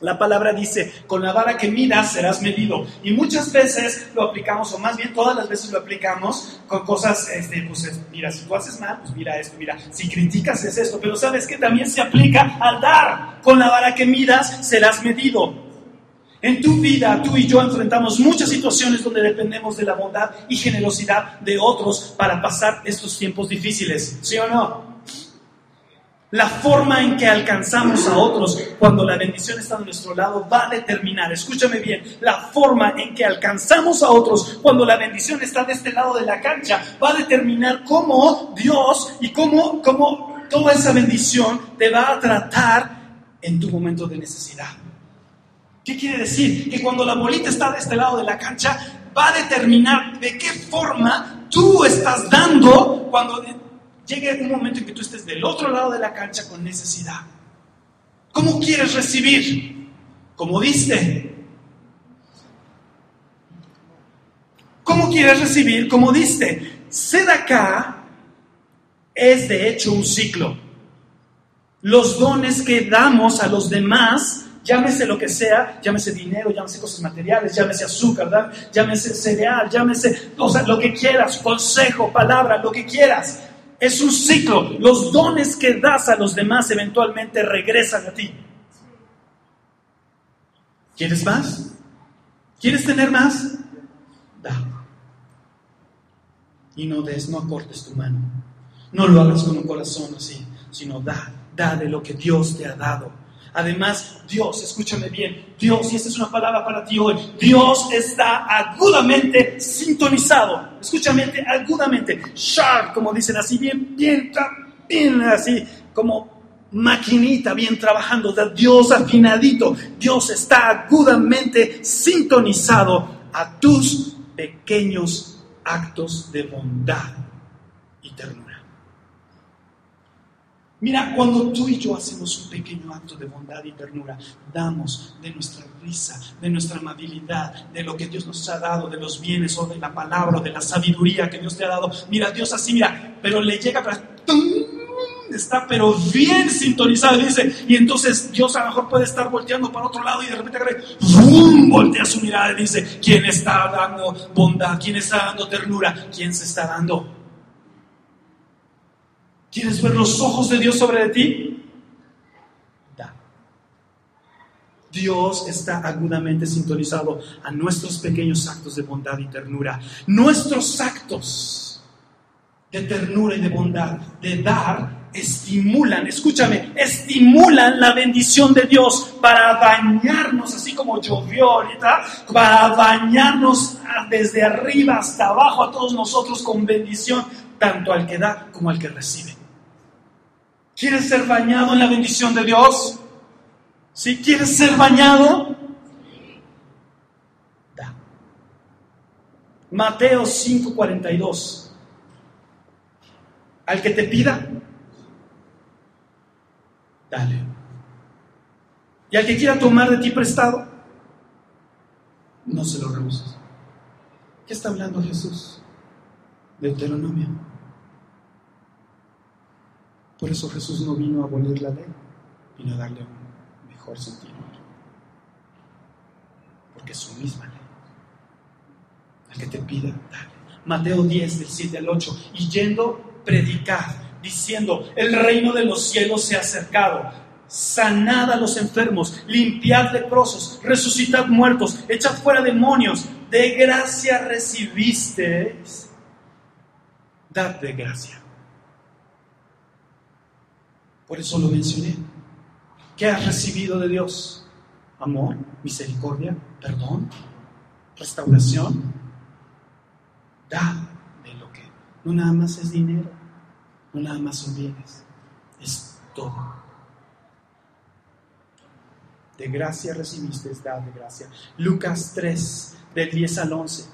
La palabra dice, con la vara que midas serás medido. Y muchas veces lo aplicamos, o más bien todas las veces lo aplicamos con cosas, este, pues mira, si tú haces mal, pues mira esto, mira, si criticas es esto, pero sabes que también se aplica al dar. Con la vara que midas serás medido. En tu vida, tú y yo enfrentamos muchas situaciones donde dependemos de la bondad y generosidad de otros para pasar estos tiempos difíciles, ¿sí o no? La forma en que alcanzamos a otros cuando la bendición está a nuestro lado va a determinar, escúchame bien, la forma en que alcanzamos a otros cuando la bendición está de este lado de la cancha va a determinar cómo Dios y cómo, cómo toda esa bendición te va a tratar en tu momento de necesidad. ¿Qué quiere decir? Que cuando la bolita está de este lado de la cancha, va a determinar de qué forma tú estás dando cuando llegue un momento en que tú estés del otro lado de la cancha con necesidad. ¿Cómo quieres recibir? ¿Cómo diste? ¿Cómo quieres recibir? Como diste. acá es de hecho un ciclo. Los dones que damos a los demás llámese lo que sea, llámese dinero, llámese cosas materiales, llámese azúcar, llámese cereal, llámese, lo que quieras, consejo, palabra, lo que quieras. Es un ciclo. Los dones que das a los demás eventualmente regresan a ti. ¿Quieres más? ¿Quieres tener más? Da. Y no des, no acortes tu mano. No lo hagas con un corazón así, sino da, da de lo que Dios te ha dado Además, Dios, escúchame bien, Dios, y esta es una palabra para ti hoy, Dios está agudamente sintonizado. Escúchame, agudamente, sharp, como dicen así, bien, bien, bien, así, como maquinita, bien trabajando, Dios afinadito. Dios está agudamente sintonizado a tus pequeños actos de bondad y ternura. Mira, cuando tú y yo hacemos un pequeño acto de bondad y ternura, damos de nuestra risa, de nuestra amabilidad, de lo que Dios nos ha dado, de los bienes o de la palabra o de la sabiduría que Dios te ha dado. Mira, Dios así, mira, pero le llega para... está pero bien sintonizado, dice, y entonces Dios a lo mejor puede estar volteando para otro lado y de repente ¡bum! voltea su mirada y dice, ¿quién está dando bondad? ¿Quién está dando ternura? ¿Quién se está dando? ¿Quieres ver los ojos de Dios sobre ti? Da. Dios está agudamente sintonizado a nuestros pequeños actos de bondad y ternura. Nuestros actos de ternura y de bondad, de dar, estimulan, escúchame, estimulan la bendición de Dios para bañarnos, así como llovió ahorita, para bañarnos desde arriba hasta abajo a todos nosotros con bendición, tanto al que da como al que recibe. ¿Quieres ser bañado en la bendición de Dios? Si quieres ser bañado, da. Mateo 5:42. Al que te pida, dale. Y al que quiera tomar de ti prestado, no se lo rehuses. ¿Qué está hablando Jesús? Deuteronomio. Por eso Jesús no vino a abolir la ley, vino a darle un mejor sentido. Porque es su misma ley. Al que te pida, dale. Mateo 10, del 7 al 8. Y yendo predicad, diciendo, el reino de los cielos se ha acercado. Sanad a los enfermos, limpiad leprosos, resucitad muertos, echad fuera demonios. De gracia recibisteis, dad de gracia. Por eso lo mencioné. ¿Qué has recibido de Dios? Amor, misericordia, perdón, restauración. Da no nada más es dinero, no nada más son bienes, es todo. De gracia recibiste, es de gracia. Lucas 3, del 10 al 11.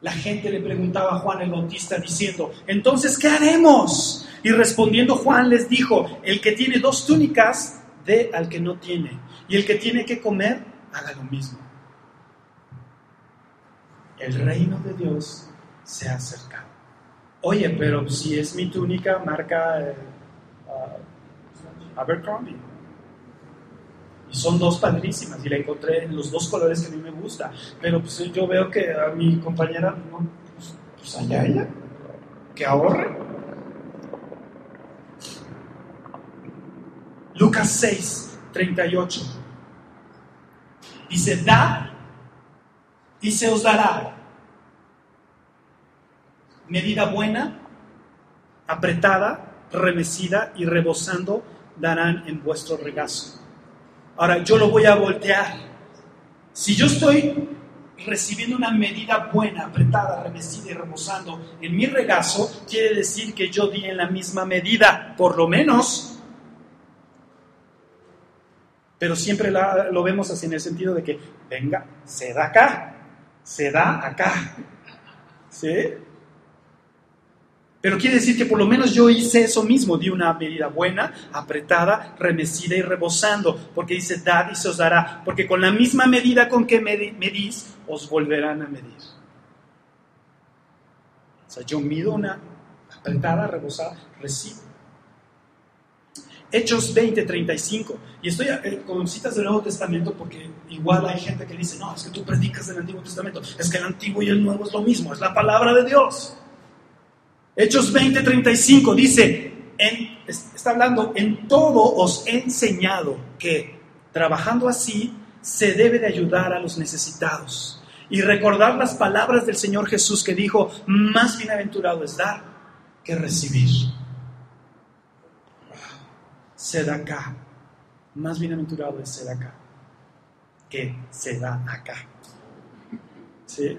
La gente le preguntaba a Juan el Bautista diciendo, entonces, ¿qué haremos? Y respondiendo Juan les dijo, el que tiene dos túnicas, dé al que no tiene. Y el que tiene que comer, haga lo mismo. El reino de Dios se ha acercado. Oye, pero si es mi túnica, marca eh, uh, Abercrombie. Y son dos padrísimas y la encontré en los dos colores que a mí me gusta. Pero pues yo veo que a mi compañera, no, pues, pues allá ella, que ahorre. Lucas 6, 38. Dice, da y se os dará medida buena, apretada, remecida y rebosando darán en vuestro regazo. Ahora, yo lo voy a voltear. Si yo estoy recibiendo una medida buena, apretada, remecida y rebosando en mi regazo, quiere decir que yo di en la misma medida, por lo menos. Pero siempre lo vemos así en el sentido de que, venga, se da acá, se da acá. ¿Sí? Pero quiere decir que por lo menos yo hice eso mismo, di una medida buena, apretada, remecida y rebosando, porque dice, dad y se os dará, porque con la misma medida con que medís, os volverán a medir. O sea, yo mido una apretada, rebosada, recibo. Hechos 20, 35. Y estoy eh, con citas del Nuevo Testamento porque igual hay gente que dice, no, es que tú predicas del Antiguo Testamento. Es que el Antiguo y el Nuevo es lo mismo, es la palabra de Dios. Hechos 20:35 dice, está hablando, en todo os he enseñado que trabajando así se debe de ayudar a los necesitados y recordar las palabras del Señor Jesús que dijo, más bienaventurado es dar que recibir. Se da acá, más bienaventurado es ser acá que se acá. ¿Sí?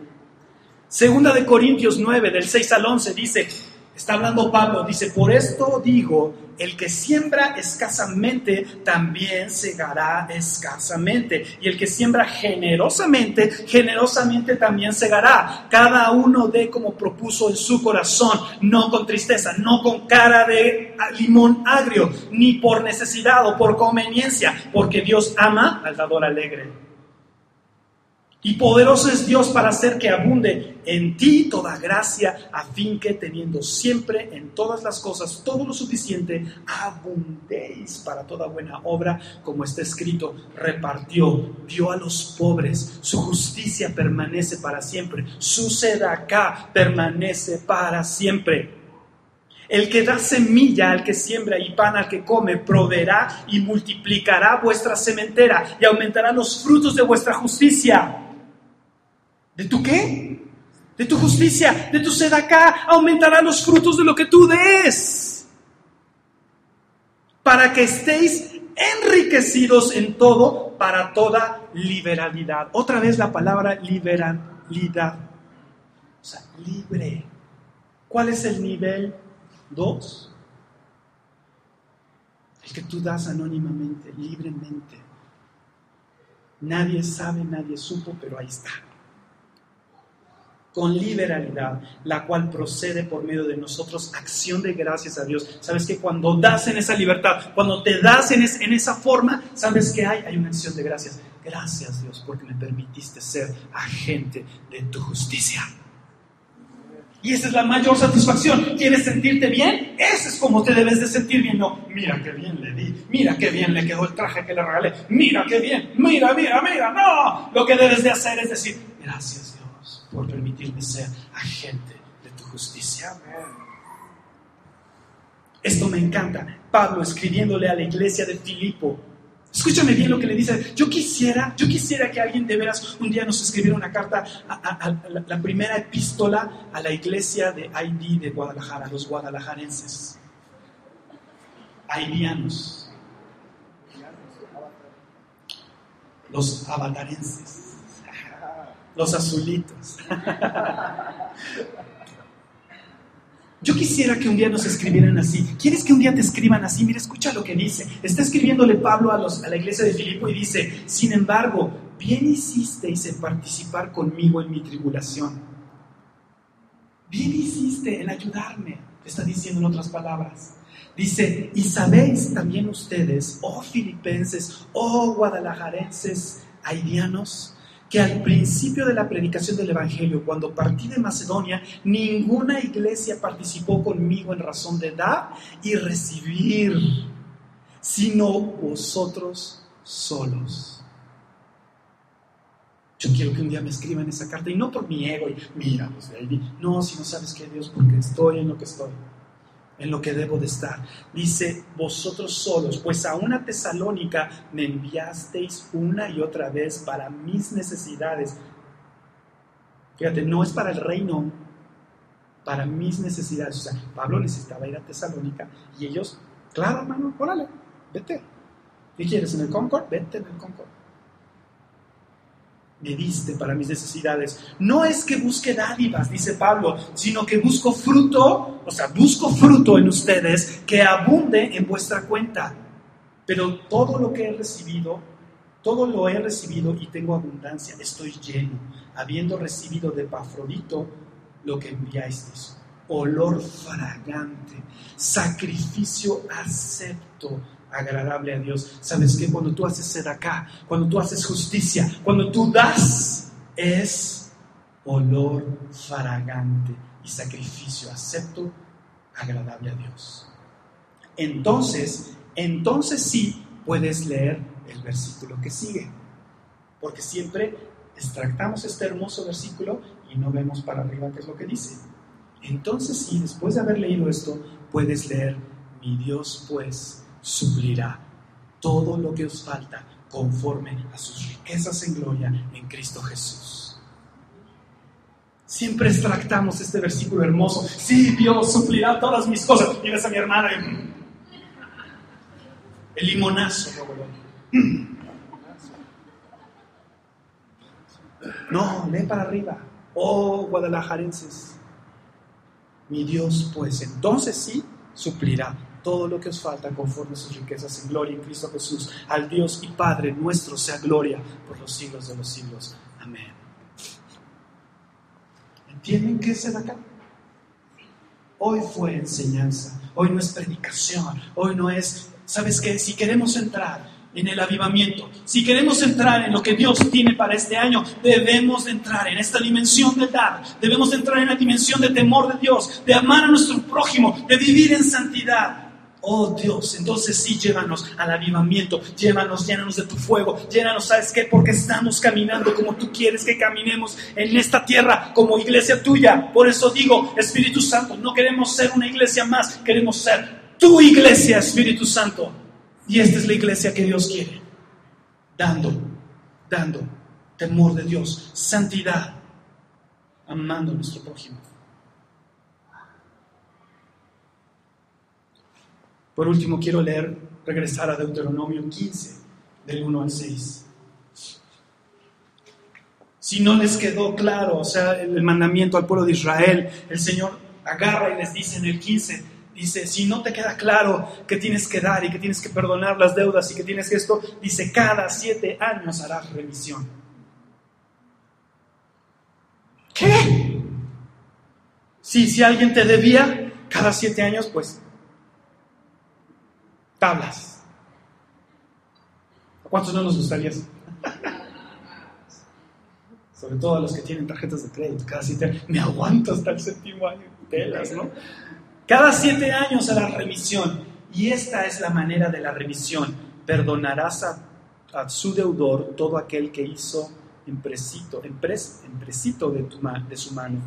Segunda de Corintios 9, del 6 al 11, dice, Está hablando Pablo, dice, por esto digo, el que siembra escasamente también segará escasamente. Y el que siembra generosamente, generosamente también segará. Cada uno de como propuso en su corazón, no con tristeza, no con cara de limón agrio, ni por necesidad o por conveniencia, porque Dios ama al dador alegre. Y poderoso es Dios para hacer que abunde en ti toda gracia, a fin que teniendo siempre en todas las cosas todo lo suficiente, abundéis para toda buena obra, como está escrito, repartió, dio a los pobres, su justicia permanece para siempre, su acá permanece para siempre. El que da semilla al que siembra y pan al que come, proveerá y multiplicará vuestra sementera y aumentará los frutos de vuestra justicia ¿De tu qué? De tu justicia, de tu sed acá, aumentarán los frutos de lo que tú des. Para que estéis enriquecidos en todo, para toda liberalidad. Otra vez la palabra liberalidad. O sea, libre. ¿Cuál es el nivel 2? El que tú das anónimamente, libremente. Nadie sabe, nadie supo, pero ahí está con liberalidad, la cual procede por medio de nosotros, acción de gracias a Dios. Sabes que cuando das en esa libertad, cuando te das en, en esa forma, sabes que hay, hay una acción de gracias. Gracias Dios porque me permitiste ser agente de tu justicia. Y esa es la mayor satisfacción. ¿Quieres sentirte bien? Ese es como te debes de sentir bien. No, mira qué bien le di, mira qué bien le quedó el traje que le regalé, mira qué bien, mira, mira, mira. No, lo que debes de hacer es decir, gracias por permitirme ser agente de tu justicia. Esto me encanta. Pablo escribiéndole a la iglesia de Filipo. Escúchame bien lo que le dice. Yo quisiera, yo quisiera que alguien de veras un día nos escribiera una carta a, la, primera epístola a la iglesia de ID de Guadalajara, los guadalajarenses. Haidianos. Los avatarenses los azulitos. Yo quisiera que un día nos escribieran así. ¿Quieres que un día te escriban así? Mira, escucha lo que dice. Está escribiéndole Pablo a, los, a la iglesia de Filipo y dice, sin embargo, bien hicisteis en participar conmigo en mi tribulación. Bien hiciste en ayudarme, está diciendo en otras palabras. Dice, y sabéis también ustedes, oh filipenses, oh guadalajarenses, haitianos, que al principio de la predicación del Evangelio, cuando partí de Macedonia, ninguna iglesia participó conmigo en razón de dar y recibir, sino vosotros solos. Yo quiero que un día me escriban esa carta y no por mi ego y mira, pues no, si no sabes que Dios, porque estoy en lo que estoy en lo que debo de estar. Dice, vosotros solos, pues a una tesalónica me enviasteis una y otra vez para mis necesidades. Fíjate, no es para el reino, para mis necesidades. O sea, Pablo necesitaba ir a Tesalónica y ellos, claro, hermano, órale, vete. ¿Qué quieres en el Concord? Vete en el Concord me diste para mis necesidades. No es que busque dádivas, dice Pablo, sino que busco fruto, o sea, busco fruto en ustedes que abunde en vuestra cuenta. Pero todo lo que he recibido, todo lo he recibido y tengo abundancia, estoy lleno, habiendo recibido de Pafrodito lo que enviasteis, olor fragante, sacrificio acepto agradable a Dios. ¿Sabes que Cuando tú haces ser acá, cuando tú haces justicia, cuando tú das, es olor fragante y sacrificio acepto, agradable a Dios. Entonces, entonces sí puedes leer el versículo que sigue, porque siempre extractamos este hermoso versículo y no vemos para arriba qué es lo que dice. Entonces sí, después de haber leído esto, puedes leer, mi Dios pues suplirá todo lo que os falta conforme a sus riquezas en gloria en Cristo Jesús. Siempre extractamos este versículo hermoso. Sí, Dios suplirá todas mis cosas. Y a mi hermana. El limonazo. No, lee para arriba. Oh, guadalajarenses. Mi Dios, pues entonces sí, suplirá todo lo que os falta conforme a sus riquezas en gloria en Cristo Jesús. Al Dios y Padre nuestro sea gloria por los siglos de los siglos. Amén. ¿Entienden qué es el acá? Hoy fue enseñanza, hoy no es predicación, hoy no es, ¿sabes qué? Si queremos entrar en el avivamiento, si queremos entrar en lo que Dios tiene para este año, debemos entrar en esta dimensión de dar, debemos entrar en la dimensión de temor de Dios, de amar a nuestro prójimo, de vivir en santidad. Oh Dios, entonces sí, llévanos al avivamiento, llévanos, llénanos de tu fuego, llénanos, ¿sabes qué? Porque estamos caminando como tú quieres que caminemos en esta tierra como iglesia tuya. Por eso digo, Espíritu Santo, no queremos ser una iglesia más, queremos ser tu iglesia, Espíritu Santo. Y esta es la iglesia que Dios quiere, dando, dando temor de Dios, santidad, amando a nuestro prójimo. Por último, quiero leer, regresar a Deuteronomio 15, del 1 al 6. Si no les quedó claro, o sea, el mandamiento al pueblo de Israel, el Señor agarra y les dice en el 15, dice, si no te queda claro que tienes que dar y que tienes que perdonar las deudas y que tienes que esto, dice, cada siete años harás remisión. ¿Qué? Sí, si alguien te debía cada siete años, pues tablas. ¿A cuántos no nos gustaría eso? Sobre todo a los que tienen tarjetas de crédito, cada siete años. Me aguanto hasta el séptimo año. Telas, ¿no? Cada siete años a la remisión. Y esta es la manera de la remisión. Perdonarás a, su deudor todo aquel que hizo empréstito, empréstito de, tu, de su mano,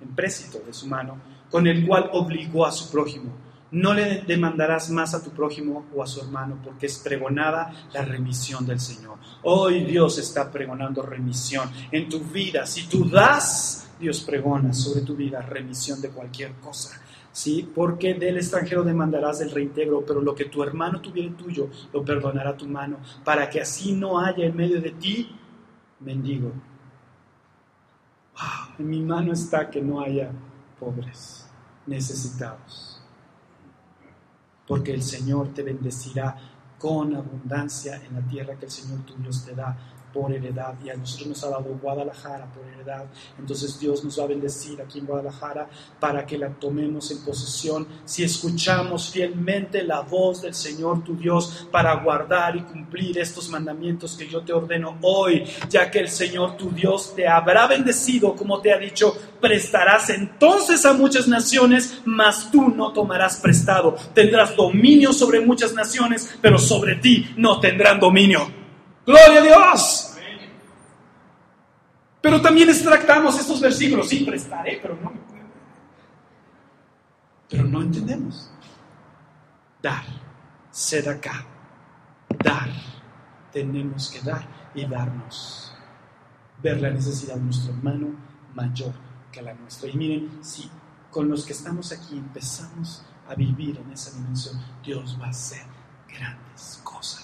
empréstito de su mano, con el cual obligó a su prójimo no le demandarás más a tu prójimo o a su hermano, porque es pregonada la remisión del Señor. Hoy Dios está pregonando remisión en tu vida. Si tú das, Dios pregona sobre tu vida remisión de cualquier cosa. ¿Sí? Porque del extranjero demandarás el reintegro, pero lo que tu hermano tuviera tuyo, lo perdonará tu mano, para que así no haya en medio de ti mendigo. en mi mano está que no haya pobres, necesitados porque el Señor te bendecirá con abundancia en la tierra que el Señor tu Dios te da por heredad y a nosotros nos ha dado Guadalajara por heredad. Entonces Dios nos va a bendecir aquí en Guadalajara para que la tomemos en posesión si escuchamos fielmente la voz del Señor tu Dios para guardar y cumplir estos mandamientos que yo te ordeno hoy, ya que el Señor tu Dios te habrá bendecido como te ha dicho, prestarás entonces a muchas naciones, mas tú no tomarás prestado. Tendrás dominio sobre muchas naciones, pero sobre ti no tendrán dominio. Gloria a Dios. Pero también extractamos estos versículos. Sí, prestaré, pero no Pero no entendemos. Dar, ser acá, dar. Tenemos que dar y darnos. Ver la necesidad de nuestro hermano mayor que la nuestra. Y miren, si con los que estamos aquí empezamos a vivir en esa dimensión, Dios va a hacer grandes cosas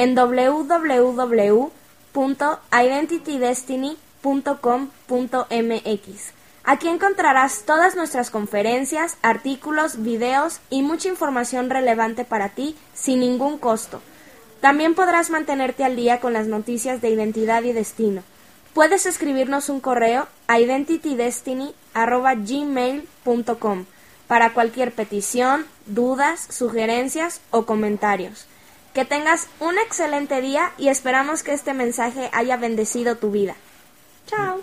en www.identitydestiny.com.mx. Aquí encontrarás todas nuestras conferencias, artículos, videos y mucha información relevante para ti sin ningún costo. También podrás mantenerte al día con las noticias de identidad y destino. Puedes escribirnos un correo a identitydestiny.gmail.com para cualquier petición, dudas, sugerencias o comentarios. Que tengas un excelente día y esperamos que este mensaje haya bendecido tu vida. Chao.